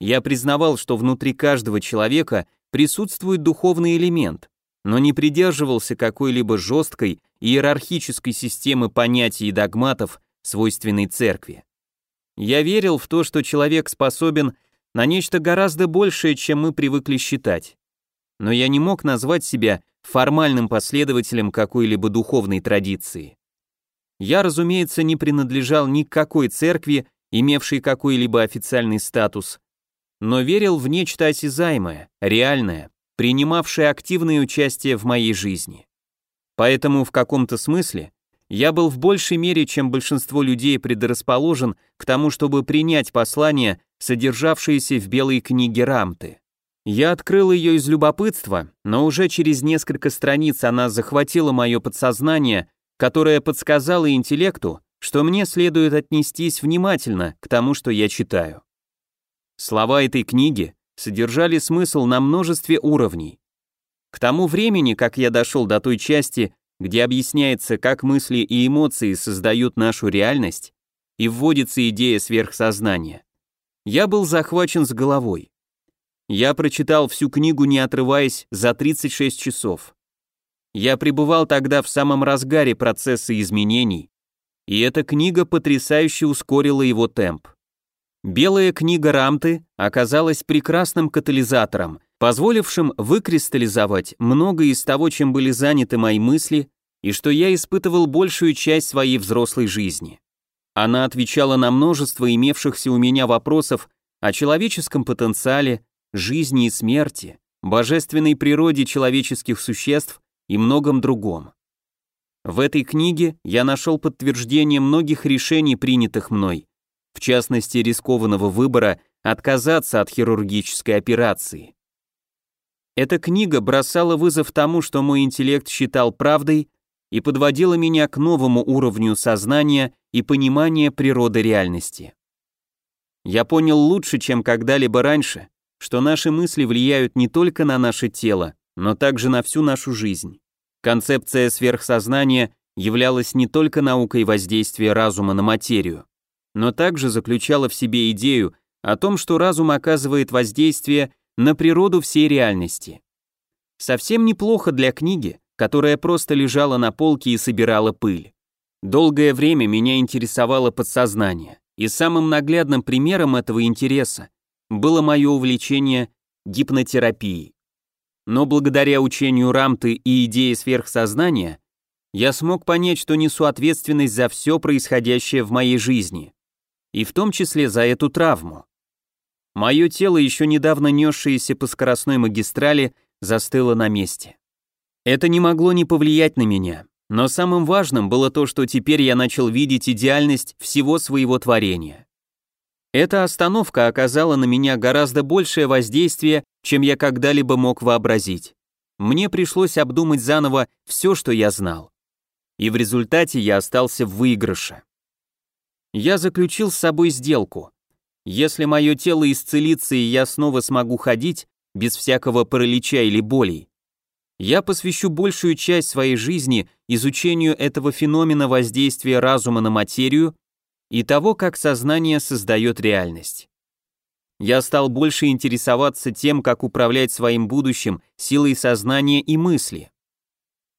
A: Я признавал, что внутри каждого человека присутствует духовный элемент, но не придерживался какой-либо жесткой иерархической системы понятий и догматов, свойственной церкви. Я верил в то, что человек способен на нечто гораздо большее, чем мы привыкли считать. Но я не мог назвать себя формальным последователем какой-либо духовной традиции. Я, разумеется, не принадлежал ни к какой церкви, имевшей какой-либо официальный статус, но верил в нечто осязаемое, реальное, принимавшее активное участие в моей жизни. Поэтому в каком-то смысле я был в большей мере, чем большинство людей предрасположен к тому, чтобы принять послание, содержавшееся в белой книге Рамты. Я открыл ее из любопытства, но уже через несколько страниц она захватила мое подсознание, которая подсказала интеллекту, что мне следует отнестись внимательно к тому, что я читаю. Слова этой книги содержали смысл на множестве уровней. К тому времени, как я дошел до той части, где объясняется, как мысли и эмоции создают нашу реальность, и вводится идея сверхсознания, я был захвачен с головой. Я прочитал всю книгу, не отрываясь, за 36 часов. Я пребывал тогда в самом разгаре процесса изменений, и эта книга потрясающе ускорила его темп. Белая книга Рамты оказалась прекрасным катализатором, позволившим выкристаллизовать многое из того, чем были заняты мои мысли, и что я испытывал большую часть своей взрослой жизни. Она отвечала на множество имевшихся у меня вопросов о человеческом потенциале, жизни и смерти, божественной природе человеческих существ и многом другом. В этой книге я нашел подтверждение многих решений, принятых мной, в частности рискованного выбора отказаться от хирургической операции. Эта книга бросала вызов тому, что мой интеллект считал правдой, и подводила меня к новому уровню сознания и понимания природы реальности. Я понял лучше, чем когда-либо раньше, что наши мысли влияют не только на наше тело, но также на всю нашу жизнь. Концепция сверхсознания являлась не только наукой воздействия разума на материю, но также заключала в себе идею о том, что разум оказывает воздействие на природу всей реальности. Совсем неплохо для книги, которая просто лежала на полке и собирала пыль. Долгое время меня интересовало подсознание, и самым наглядным примером этого интереса было мое увлечение гипнотерапией. Но благодаря учению Рамты и идее сверхсознания, я смог понять, что несу ответственность за все происходящее в моей жизни, и в том числе за эту травму. Мое тело, еще недавно несшееся по скоростной магистрали, застыло на месте. Это не могло не повлиять на меня, но самым важным было то, что теперь я начал видеть идеальность всего своего творения. Эта остановка оказала на меня гораздо большее воздействие, чем я когда-либо мог вообразить. Мне пришлось обдумать заново все, что я знал. И в результате я остался в выигрыше. Я заключил с собой сделку. Если мое тело исцелится и я снова смогу ходить, без всякого паралича или болей, я посвящу большую часть своей жизни изучению этого феномена воздействия разума на материю и того, как сознание создает реальность. Я стал больше интересоваться тем, как управлять своим будущим силой сознания и мысли.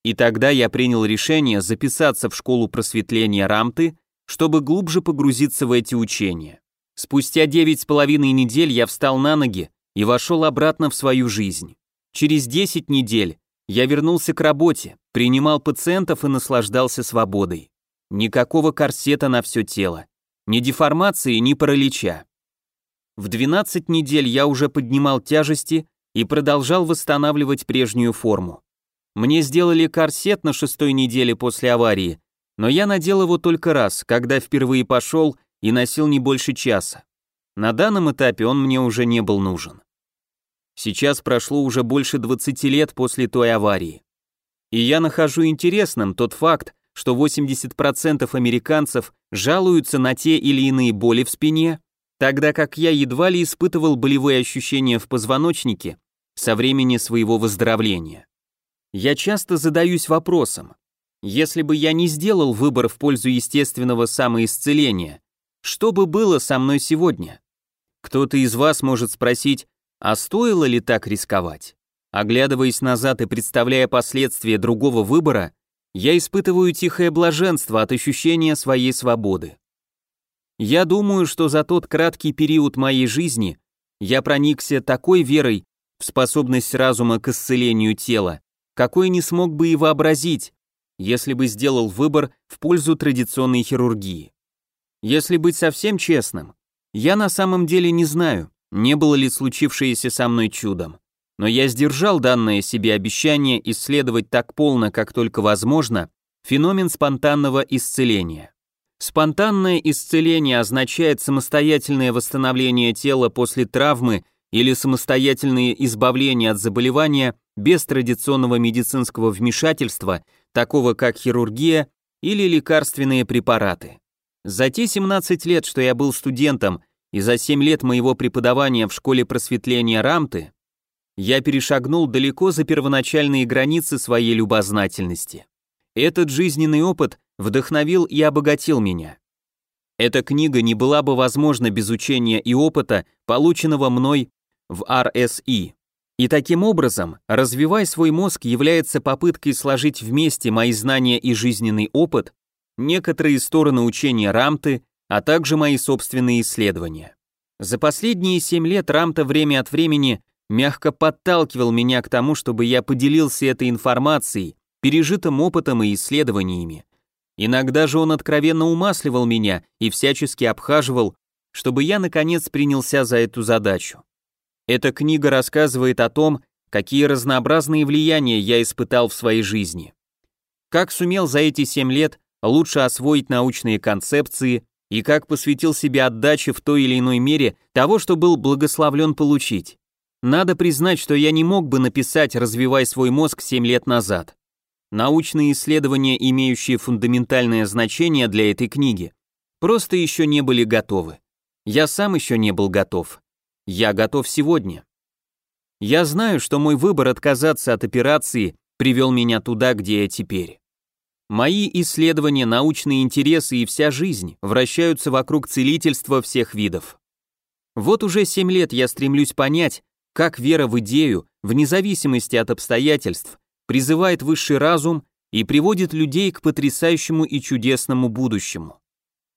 A: И тогда я принял решение записаться в школу просветления Рамты, чтобы глубже погрузиться в эти учения. Спустя девять с половиной недель я встал на ноги и вошел обратно в свою жизнь. Через 10 недель я вернулся к работе, принимал пациентов и наслаждался свободой. Никакого корсета на все тело. Ни деформации, ни паралича. В 12 недель я уже поднимал тяжести и продолжал восстанавливать прежнюю форму. Мне сделали корсет на шестой неделе после аварии, но я надел его только раз, когда впервые пошел и носил не больше часа. На данном этапе он мне уже не был нужен. Сейчас прошло уже больше 20 лет после той аварии. И я нахожу интересным тот факт, что 80% американцев жалуются на те или иные боли в спине, тогда как я едва ли испытывал болевые ощущения в позвоночнике со времени своего выздоровления. Я часто задаюсь вопросом, если бы я не сделал выбор в пользу естественного самоисцеления, что бы было со мной сегодня? Кто-то из вас может спросить, а стоило ли так рисковать? Оглядываясь назад и представляя последствия другого выбора, я испытываю тихое блаженство от ощущения своей свободы. Я думаю, что за тот краткий период моей жизни я проникся такой верой в способность разума к исцелению тела, какой не смог бы и вообразить, если бы сделал выбор в пользу традиционной хирургии. Если быть совсем честным, я на самом деле не знаю, не было ли случившееся со мной чудом но я сдержал данное себе обещание исследовать так полно, как только возможно, феномен спонтанного исцеления. Спонтанное исцеление означает самостоятельное восстановление тела после травмы или самостоятельное избавление от заболевания без традиционного медицинского вмешательства, такого как хирургия или лекарственные препараты. За те 17 лет, что я был студентом, и за 7 лет моего преподавания в школе просветления Рамты, я перешагнул далеко за первоначальные границы своей любознательности. Этот жизненный опыт вдохновил и обогатил меня. Эта книга не была бы возможна без учения и опыта, полученного мной в RSI. И таким образом, развивая свой мозг, является попыткой сложить вместе мои знания и жизненный опыт, некоторые стороны учения Рамты, а также мои собственные исследования. За последние 7 лет Рамта время от времени мягко подталкивал меня к тому, чтобы я поделился этой информацией, пережитым опытом и исследованиями. Иногда же он откровенно умасливал меня и всячески обхаживал, чтобы я наконец принялся за эту задачу. Эта книга рассказывает о том, какие разнообразные влияния я испытал в своей жизни. Как сумел за эти 7 лет лучше освоить научные концепции и как посвятил себя отдаче в той или иной мере того, что был благословлен получить. Надо признать, что я не мог бы написать «Развивай свой мозг» 7 лет назад. Научные исследования, имеющие фундаментальное значение для этой книги, просто еще не были готовы. Я сам еще не был готов. Я готов сегодня. Я знаю, что мой выбор отказаться от операции привел меня туда, где я теперь. Мои исследования, научные интересы и вся жизнь вращаются вокруг целительства всех видов. Вот уже 7 лет я стремлюсь понять, как вера в идею, вне зависимости от обстоятельств, призывает высший разум и приводит людей к потрясающему и чудесному будущему.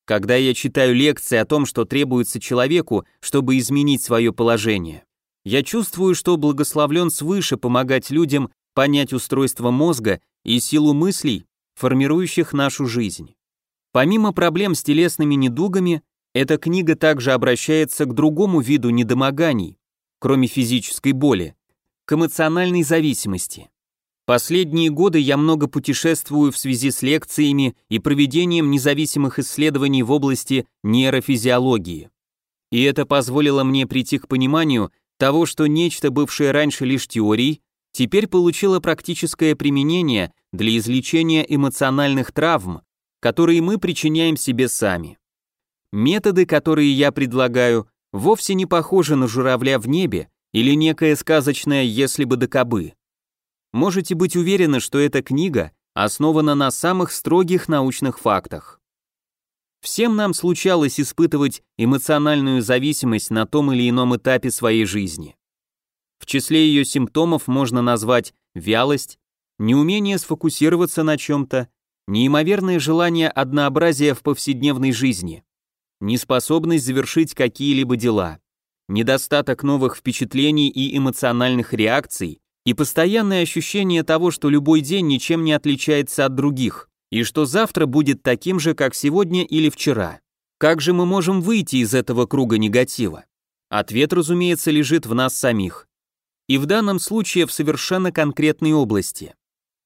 A: Когда я читаю лекции о том, что требуется человеку, чтобы изменить свое положение, я чувствую, что благословлен свыше помогать людям понять устройство мозга и силу мыслей, формирующих нашу жизнь. Помимо проблем с телесными недугами, эта книга также обращается к другому виду недомоганий кроме физической боли, к эмоциональной зависимости. Последние годы я много путешествую в связи с лекциями и проведением независимых исследований в области нейрофизиологии. И это позволило мне прийти к пониманию того, что нечто, бывшее раньше лишь теорией, теперь получило практическое применение для излечения эмоциональных травм, которые мы причиняем себе сами. Методы, которые я предлагаю, вовсе не похожа на журавля в небе или некое сказочное «если бы да. Можете быть уверены, что эта книга основана на самых строгих научных фактах. Всем нам случалось испытывать эмоциональную зависимость на том или ином этапе своей жизни. В числе ее симптомов можно назвать вялость, неумение сфокусироваться на чем-то, неимоверное желание однообразия в повседневной жизни неспособность завершить какие-либо дела, недостаток новых впечатлений и эмоциональных реакций и постоянное ощущение того, что любой день ничем не отличается от других и что завтра будет таким же, как сегодня или вчера. Как же мы можем выйти из этого круга негатива? Ответ, разумеется, лежит в нас самих. И в данном случае в совершенно конкретной области.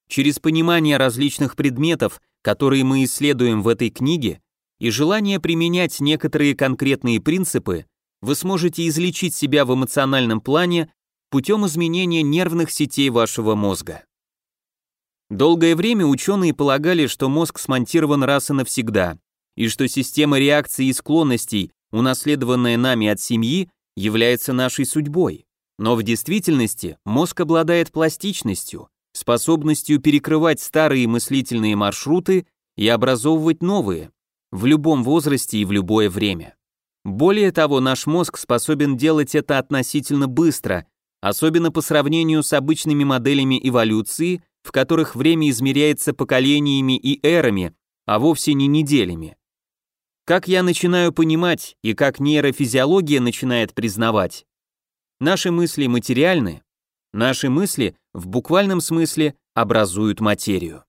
A: Через понимание различных предметов, которые мы исследуем в этой книге, и желание применять некоторые конкретные принципы, вы сможете излечить себя в эмоциональном плане путем изменения нервных сетей вашего мозга. Долгое время ученые полагали, что мозг смонтирован раз и навсегда, и что система реакций и склонностей, унаследованная нами от семьи, является нашей судьбой. Но в действительности мозг обладает пластичностью, способностью перекрывать старые мыслительные маршруты и образовывать новые, в любом возрасте и в любое время. Более того, наш мозг способен делать это относительно быстро, особенно по сравнению с обычными моделями эволюции, в которых время измеряется поколениями и эрами, а вовсе не неделями. Как я начинаю понимать и как нейрофизиология начинает признавать, наши мысли материальны, наши мысли в буквальном смысле образуют материю.